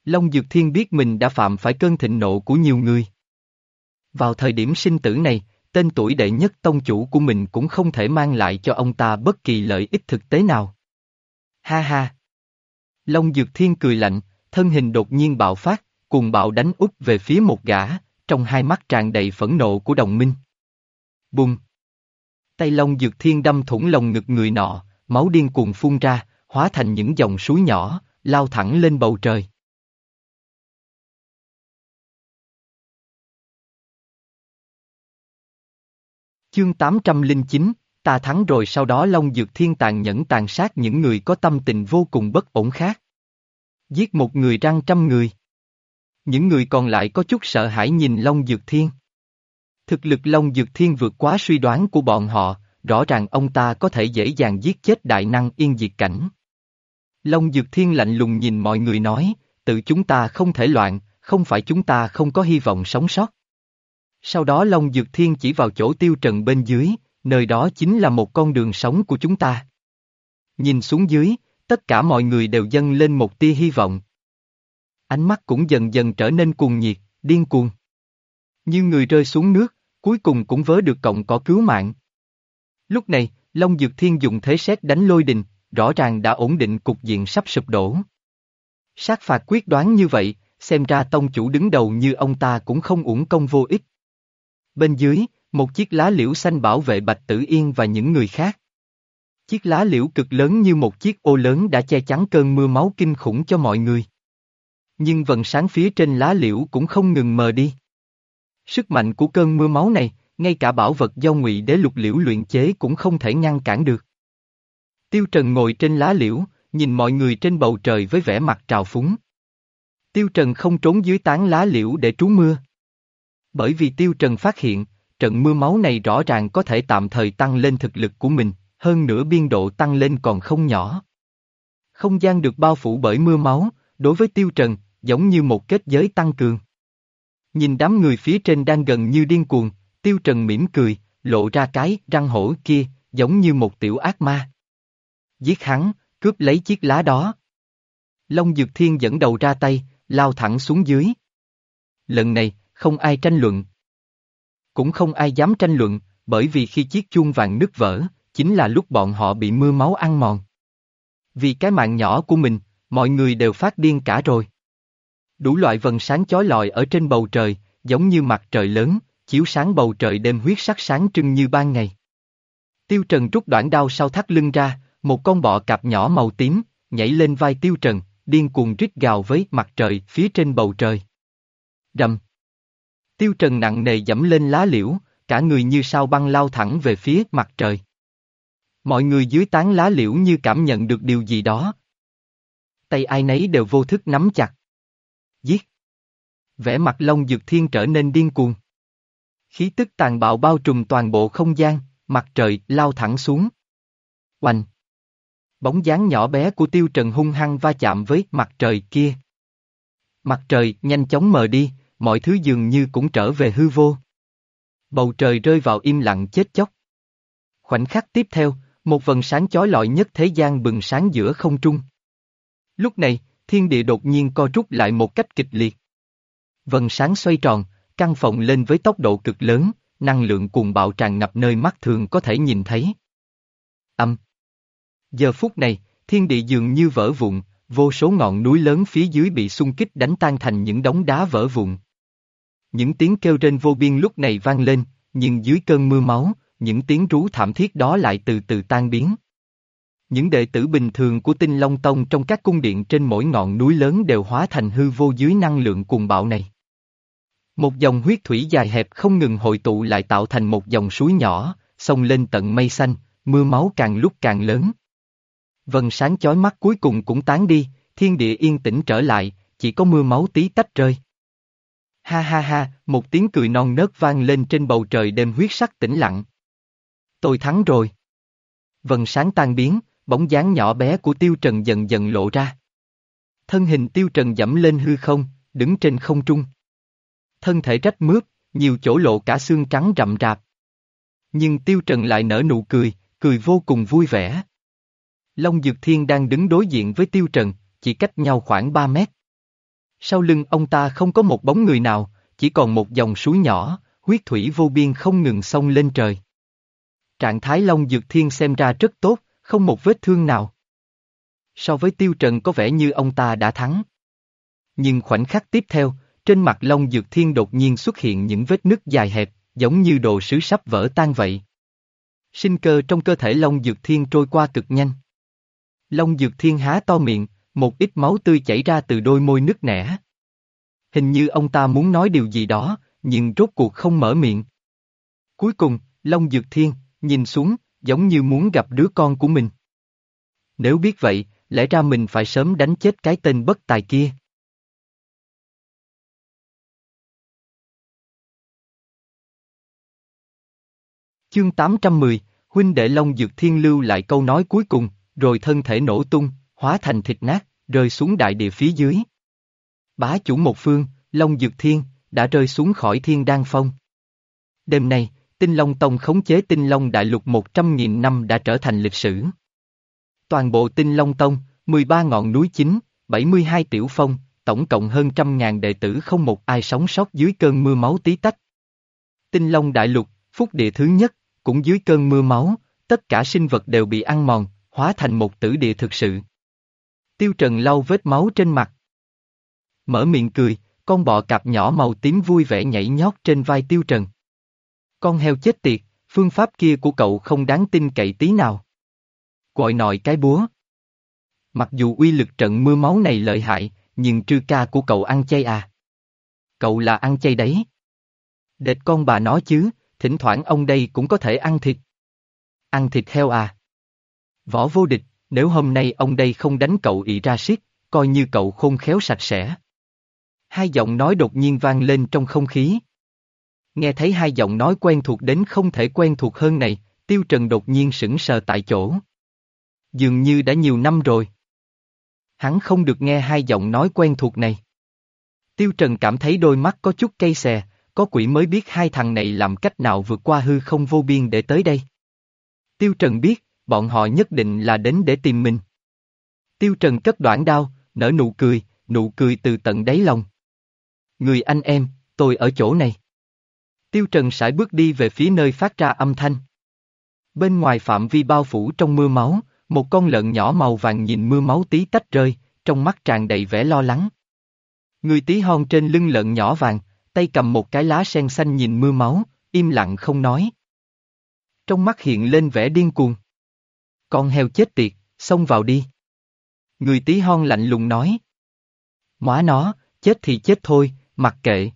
A: Long Dược Thiên biết mình đã phạm phải cơn thịnh nộ của nhiều người. Vào thời điểm sinh tử này, tên tuổi đệ nhất tông chủ của mình cũng không thể mang lại cho ông ta bất kỳ lợi ích thực tế nào. Ha ha! Long Dược Thiên cười lạnh, thân hình đột nhiên bạo phát, cùng bạo đánh úp về phía một gã, trong hai mắt tràn đầy phẫn nộ của đồng minh. Bùng! Tay Long Dược Thiên đâm thủng lồng ngực người nọ, máu điên cuồng phun ra, hóa thành những dòng suối nhỏ, lao thẳng lên bầu trời. Chương 809, ta thắng rồi sau đó Long Dược Thiên tàn nhẫn tàn sát những người có tâm tình vô cùng bất ổn khác. Giết một người răng trăm người. Những người còn lại có chút sợ hãi nhìn Long Dược Thiên. Thực lực Long Dược Thiên vượt quá suy đoán của bọn họ, rõ ràng ông ta có thể dễ dàng giết chết đại năng yên diệt cảnh. Long Dược Thiên lạnh lùng nhìn mọi người nói, tự chúng ta không thể loạn, không phải chúng ta không có hy vọng sống sót. Sau đó Long Dược Thiên chỉ vào chỗ tiêu trần bên dưới, nơi đó chính là một con đường sống của chúng ta. Nhìn xuống dưới, tất cả mọi người đều dâng lên một tia hy vọng. Ánh mắt cũng dần dần trở nên cuồng nhiệt, điên cuồng. Như người rơi xuống nước, cuối cùng cũng vớ được cọng cỏ cứu mạng. Lúc này, Long Dược Thiên dùng thế xét đánh lôi đình, rõ ràng đã ổn định cục diện sắp sụp đổ. Sát phạt quyết đoán như vậy, xem ra tông chủ đứng đầu như ông ta cũng không uổng công vô ích. Bên dưới, một chiếc lá liễu xanh bảo vệ Bạch Tử Yên và những người khác. Chiếc lá liễu cực lớn như một chiếc ô lớn đã che chắn cơn mưa máu kinh khủng cho mọi người. Nhưng vần sáng phía trên lá liễu cũng không ngừng mờ đi. Sức mạnh của cơn mưa máu này, ngay cả bảo vật do ngụy đế lục liễu luyện chế cũng không thể ngăn cản được. Tiêu Trần ngồi trên lá liễu, nhìn mọi người trên bầu trời với vẻ mặt trào phúng. Tiêu Trần không trốn dưới tán lá liễu để trú mưa. Bởi vì Tiêu Trần phát hiện, trận mưa máu này rõ ràng có thể tạm thời tăng lên thực lực của mình, hơn nữa biên độ tăng lên còn không nhỏ. Không gian được bao phủ bởi mưa máu, đối với Tiêu Trần, giống như một kết giới tăng cường. Nhìn đám người phía trên đang gần như điên cuồng, Tiêu Trần mỉm cười, lộ ra cái răng hổ kia, giống như một tiểu ác ma. Giết hắn, cướp lấy chiếc lá đó. Long Dược Thiên dẫn đầu ra tay, lao thẳng xuống dưới. Lần này, không ai tranh luận. Cũng không ai dám tranh luận, bởi vì khi chiếc chuông vàng nứt vỡ, chính là lúc bọn họ bị mưa máu ăn mòn. Vì cái mạng nhỏ của mình, mọi người đều phát điên cả rồi. Đủ loại vần sáng chói lọi ở trên bầu trời, giống như mặt trời lớn, chiếu sáng bầu trời đêm huyết sắc sáng trưng như ban ngày. Tiêu Trần rút đoạn đao sau thắt lưng ra, một con bọ cạp nhỏ màu tím, nhảy lên vai Tiêu Trần, điên cuồng rít gào với mặt trời phía trên bầu trời. Rầm. Tiêu Trần nặng nề dẫm lên lá liễu, cả người như sao băng lao thẳng về phía mặt trời. Mọi người dưới tán lá liễu như cảm nhận được điều gì đó. Tay ai nấy đều vô thức nắm chặt giết. Vẻ mặt Long Dược Thiên trở nên điên cuồng. Khí tức tàn bạo bao trùm toàn bộ không gian, mặt trời lao thẳng xuống. Oanh! Bóng dáng nhỏ bé của Tiêu Trần hung hăng va chạm với mặt trời kia. Mặt trời nhanh chóng mờ đi, mọi thứ dường như cũng trở về hư vô. Bầu trời rơi vào im lặng chết chóc. Khoảnh khắc tiếp theo, một vần sáng chói lọi nhất thế gian bừng sáng giữa không trung. Lúc này, thiên địa đột nhiên co rút lại một cách kịch liệt. Vần sáng xoay tròn, căng phồng lên với tốc độ cực lớn, năng lượng cuồng bạo tràn ngập nơi mắt thường có thể nhìn thấy. Âm. Giờ phút này, thiên địa dường như vỡ vụn, vô số ngọn núi lớn phía dưới bị xung kích đánh tan thành những đống đá vỡ vụn. Những tiếng kêu trên vô biên lúc này vang lên, nhưng dưới cơn mưa máu, những tiếng rú thảm thiết đó lại từ từ tan biến. Những đệ tử bình thường của tinh Long Tông trong các cung điện trên mỗi ngọn núi lớn đều hóa thành hư vô dưới năng lượng cuồng bạo này. Một dòng huyết thủy dài hẹp không ngừng hội tụ lại tạo thành một dòng suối nhỏ, xông lên tận mây xanh, mưa máu càng lúc càng lớn. Vần sáng chói mắt cuối cùng cũng tán đi, thiên địa yên tĩnh trở lại, chỉ có mưa máu tí tách rơi. Ha ha ha, một tiếng cười non nớt vang lên trên bầu trời đêm huyết sắc tĩnh lặng. Tôi thắng rồi. Vần sáng tan biến, bóng dáng nhỏ bé của Tiêu Trần dần dần lộ ra. Thân hình Tiêu Trần dẫm lên hư không, đứng trên không trung. Thân thể rách mướp, nhiều chỗ lộ cả xương trắng rậm rạp. Nhưng Tiêu Trần lại nở nụ cười, cười vô cùng vui vẻ. Long Dược Thiên đang đứng đối diện với Tiêu Trần, chỉ cách nhau khoảng 3 mét. Sau lưng ông ta không có một bóng người nào, chỉ còn một dòng suối nhỏ, huyết thủy vô biên không ngừng sông lên trời. Trạng thái Long Dược Thiên xem ra rất tốt, không một vết thương nào. So với Tiêu Trần có vẻ như ông ta đã thắng. Nhưng khoảnh khắc tiếp theo, trên mặt Long Dược Thiên đột nhiên xuất hiện những vết nứt dài hẹp, giống như đồ sứ sắp vỡ tan vậy. Sinh cơ trong cơ thể Long Dược Thiên trôi qua cực nhanh. Long Dược Thiên há to miệng, một ít máu tươi chảy ra từ đôi môi nứt nẻ. Hình như ông ta muốn nói điều gì đó, nhưng rốt cuộc không mở miệng. Cuối cùng, Long Dược Thiên, nhìn xuống, giống như muốn gặp đứa con của mình. Nếu biết vậy, lẽ ra mình phải sớm đánh chết cái tên bất tài kia. Chương 810, huynh đệ Long Dược Thiên lưu lại câu nói cuối cùng, rồi thân thể nổ tung, hóa thành thịt nát, rơi xuống đại địa phía dưới. Bá chủ một phương, Long Dược Thiên, đã rơi xuống khỏi thiên đan phong. Đêm nay, Tinh Long Tông khống chế Tinh Long Đại Lục 100.000 năm đã trở thành lịch sử. Toàn bộ Tinh Long Tông, 13 ngọn núi chính, 72 tiểu phong, tổng cộng hơn trăm ngàn đệ tử không một ai sống sót dưới cơn mưa máu tí tách. Tinh Long Đại Lục, phúc địa thứ nhất, cũng dưới cơn mưa máu, tất cả sinh vật đều bị ăn mòn, hóa thành một tử địa thực sự. Tiêu Trần lau vết máu trên mặt. Mở miệng cười, con bọ cạp nhỏ màu tím vui vẻ nhảy nhót trên vai Tiêu Trần. Con heo chết tiệt, phương pháp kia của cậu không đáng tin cậy tí nào. Gọi nòi cái búa. Mặc dù uy lực trận mưa máu này lợi hại, nhưng trư ca của cậu ăn chay à. Cậu là ăn chay đấy. Đệt con bà nói chứ, thỉnh thoảng ông đây cũng có thể ăn thịt. Ăn thịt heo à. Võ vô địch, nếu hôm nay ông đây không đánh cậu ị ra siết, coi như cậu khôn khéo sạch sẽ. Hai giọng nói đột nhiên vang lên trong không khí. Nghe thấy hai giọng nói quen thuộc đến không thể quen thuộc hơn này, Tiêu Trần đột nhiên sững sờ tại chỗ. Dường như đã nhiều năm rồi. Hắn không được nghe hai giọng nói quen thuộc này. Tiêu Trần cảm thấy đôi mắt có chút cây xè, có quỷ mới biết hai thằng này làm cách nào vượt qua hư không vô biên để tới đây. Tiêu Trần biết, bọn họ nhất định là đến để tìm mình. Tiêu Trần cất đoạn đao, nở nụ cười, nụ cười từ tận đáy lòng. Người anh em, tôi ở chỗ này. Tiêu Trần sải bước đi về phía nơi phát ra âm thanh. Bên ngoài phạm vi bao phủ trong mưa máu, một con lợn nhỏ màu vàng nhìn mưa máu tí tách rơi, trong mắt tràn đầy vẻ lo lắng. Người tí hon trên lưng lợn nhỏ vàng, tay cầm một cái lá sen xanh nhìn mưa máu, im lặng không nói. Trong mắt hiện lên vẻ điên cuồng. Con heo chết tiệt, xông vào đi. Người tí hon lạnh lùng nói. Móa nó, chết thì chết thôi, mặc kệ.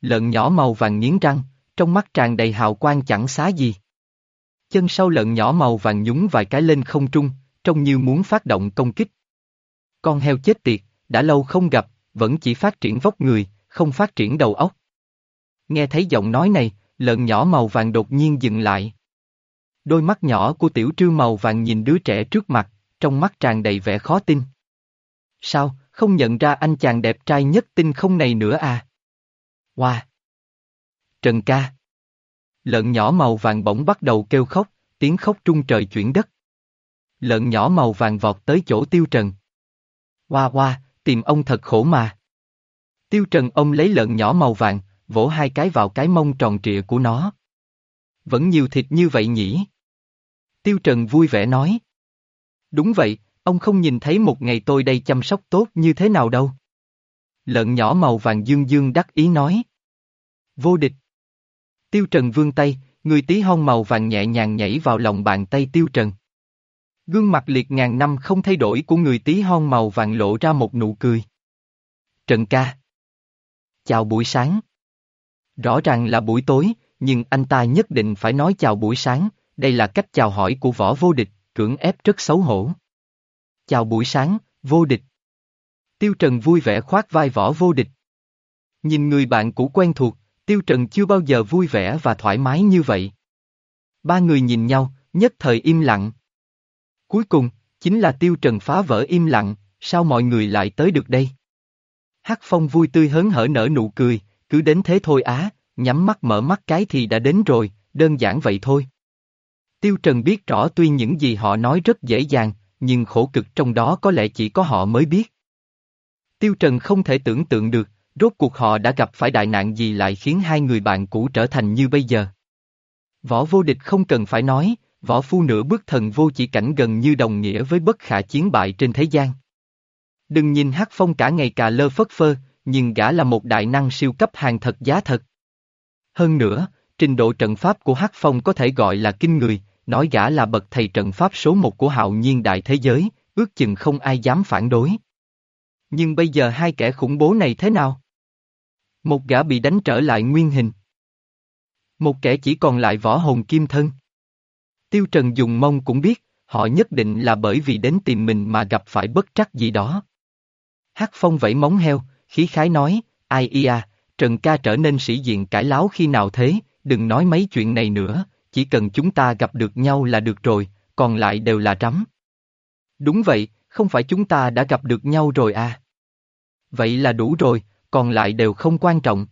A: Lợn nhỏ màu vàng nghiến răng, trong mắt tràn đầy hào quang chẳng xá gì. Chân sau lợn nhỏ màu vàng nhúng vài cái lên không trung, trông như muốn phát động công kích. Con heo chết tiệt, đã lâu không gặp, vẫn chỉ phát triển vóc người, không phát triển đầu óc. Nghe thấy giọng nói này, lợn nhỏ màu vàng đột nhiên dừng lại. Đôi mắt nhỏ của tiểu trư màu vàng nhìn đứa trẻ trước mặt, trong mắt tràn đầy vẻ khó tin. Sao, không nhận ra anh chàng đẹp trai nhất tinh không này nữa à? Hoa. Trần ca! Lợn nhỏ màu vàng bỗng bắt đầu kêu khóc, tiếng khóc trung trời chuyển đất. Lợn nhỏ màu vàng vọt tới chỗ tiêu trần. Hoa hoa, tìm ông thật khổ mà. Tiêu trần ông lấy lợn nhỏ màu vàng, vỗ hai cái vào cái mông tròn trịa của nó. Vẫn nhiều thịt như vậy nhỉ? Tiêu trần vui vẻ nói. Đúng vậy, ông không nhìn thấy một ngày tôi đây chăm sóc tốt như thế nào đâu. Lợn nhỏ màu vàng dương dương đắc ý nói. Vô địch. Tiêu Trần vương tay, người tí hon màu vàng nhẹ nhàng nhảy vào lòng bàn tay Tiêu Trần. Gương mặt liệt ngàn năm không thay đổi của người tí hon màu vàng lộ ra một nụ cười. Trần ca. Chào buổi sáng. Rõ ràng là buổi tối, nhưng anh ta nhất định phải nói chào buổi sáng, đây là cách chào hỏi của võ vô địch, cưỡng ép rất xấu hổ. Chào buổi sáng, vô địch. Tiêu Trần vui vẻ khoác vai võ vô địch. Nhìn người bạn cũ quen thuộc, Tiêu Trần chưa bao giờ vui vẻ và thoải mái như vậy. Ba người nhìn nhau, nhất thời im lặng. Cuối cùng, chính là Tiêu Trần phá vỡ im lặng, sao mọi người lại tới được đây? Hắc Phong vui tươi hớn hở nở nụ cười, cứ đến thế thôi á, nhắm mắt mở mắt cái thì đã đến rồi, đơn giản vậy thôi. Tiêu Trần biết rõ tuy những gì họ nói rất dễ dàng, nhưng khổ cực trong đó có lẽ chỉ có họ mới biết. Tiêu Trần không thể tưởng tượng được, rốt cuộc họ đã gặp phải đại nạn gì lại khiến hai người bạn cũ trở thành như bây giờ. Võ vô địch không cần phải nói, võ phu nửa bước thần vô chỉ cảnh gần như đồng nghĩa với bất khả chiến bại trên thế gian. Đừng nhìn hát phong cả ngày cà lơ phất phơ, nhưng gã là một đại năng siêu cấp hàng thật giá thật. Hơn nữa, trình độ trận pháp của hát phong có thể gọi là kinh người, nói gã là bậc thầy trận pháp số một của hạo nhiên đại thế giới, ước chừng không ai dám phản đối. Nhưng bây giờ hai kẻ khủng bố này thế nào? Một gã bị đánh trở lại nguyên hình. Một kẻ chỉ còn lại võ hồn kim thân. Tiêu Trần dùng mông cũng biết, họ nhất định là bởi vì đến tìm mình mà gặp phải bất trắc gì đó. Hắc Phong vẫy móng heo, khí khái nói, ai ia, à, Trần ca trở nên sĩ diện cải láo khi nào thế, đừng nói mấy chuyện này nữa, chỉ cần chúng ta gặp được nhau là được rồi, còn lại đều là rắm. Đúng vậy, không phải chúng ta đã gặp được nhau rồi à? Vậy là đủ rồi, còn lại đều không quan trọng.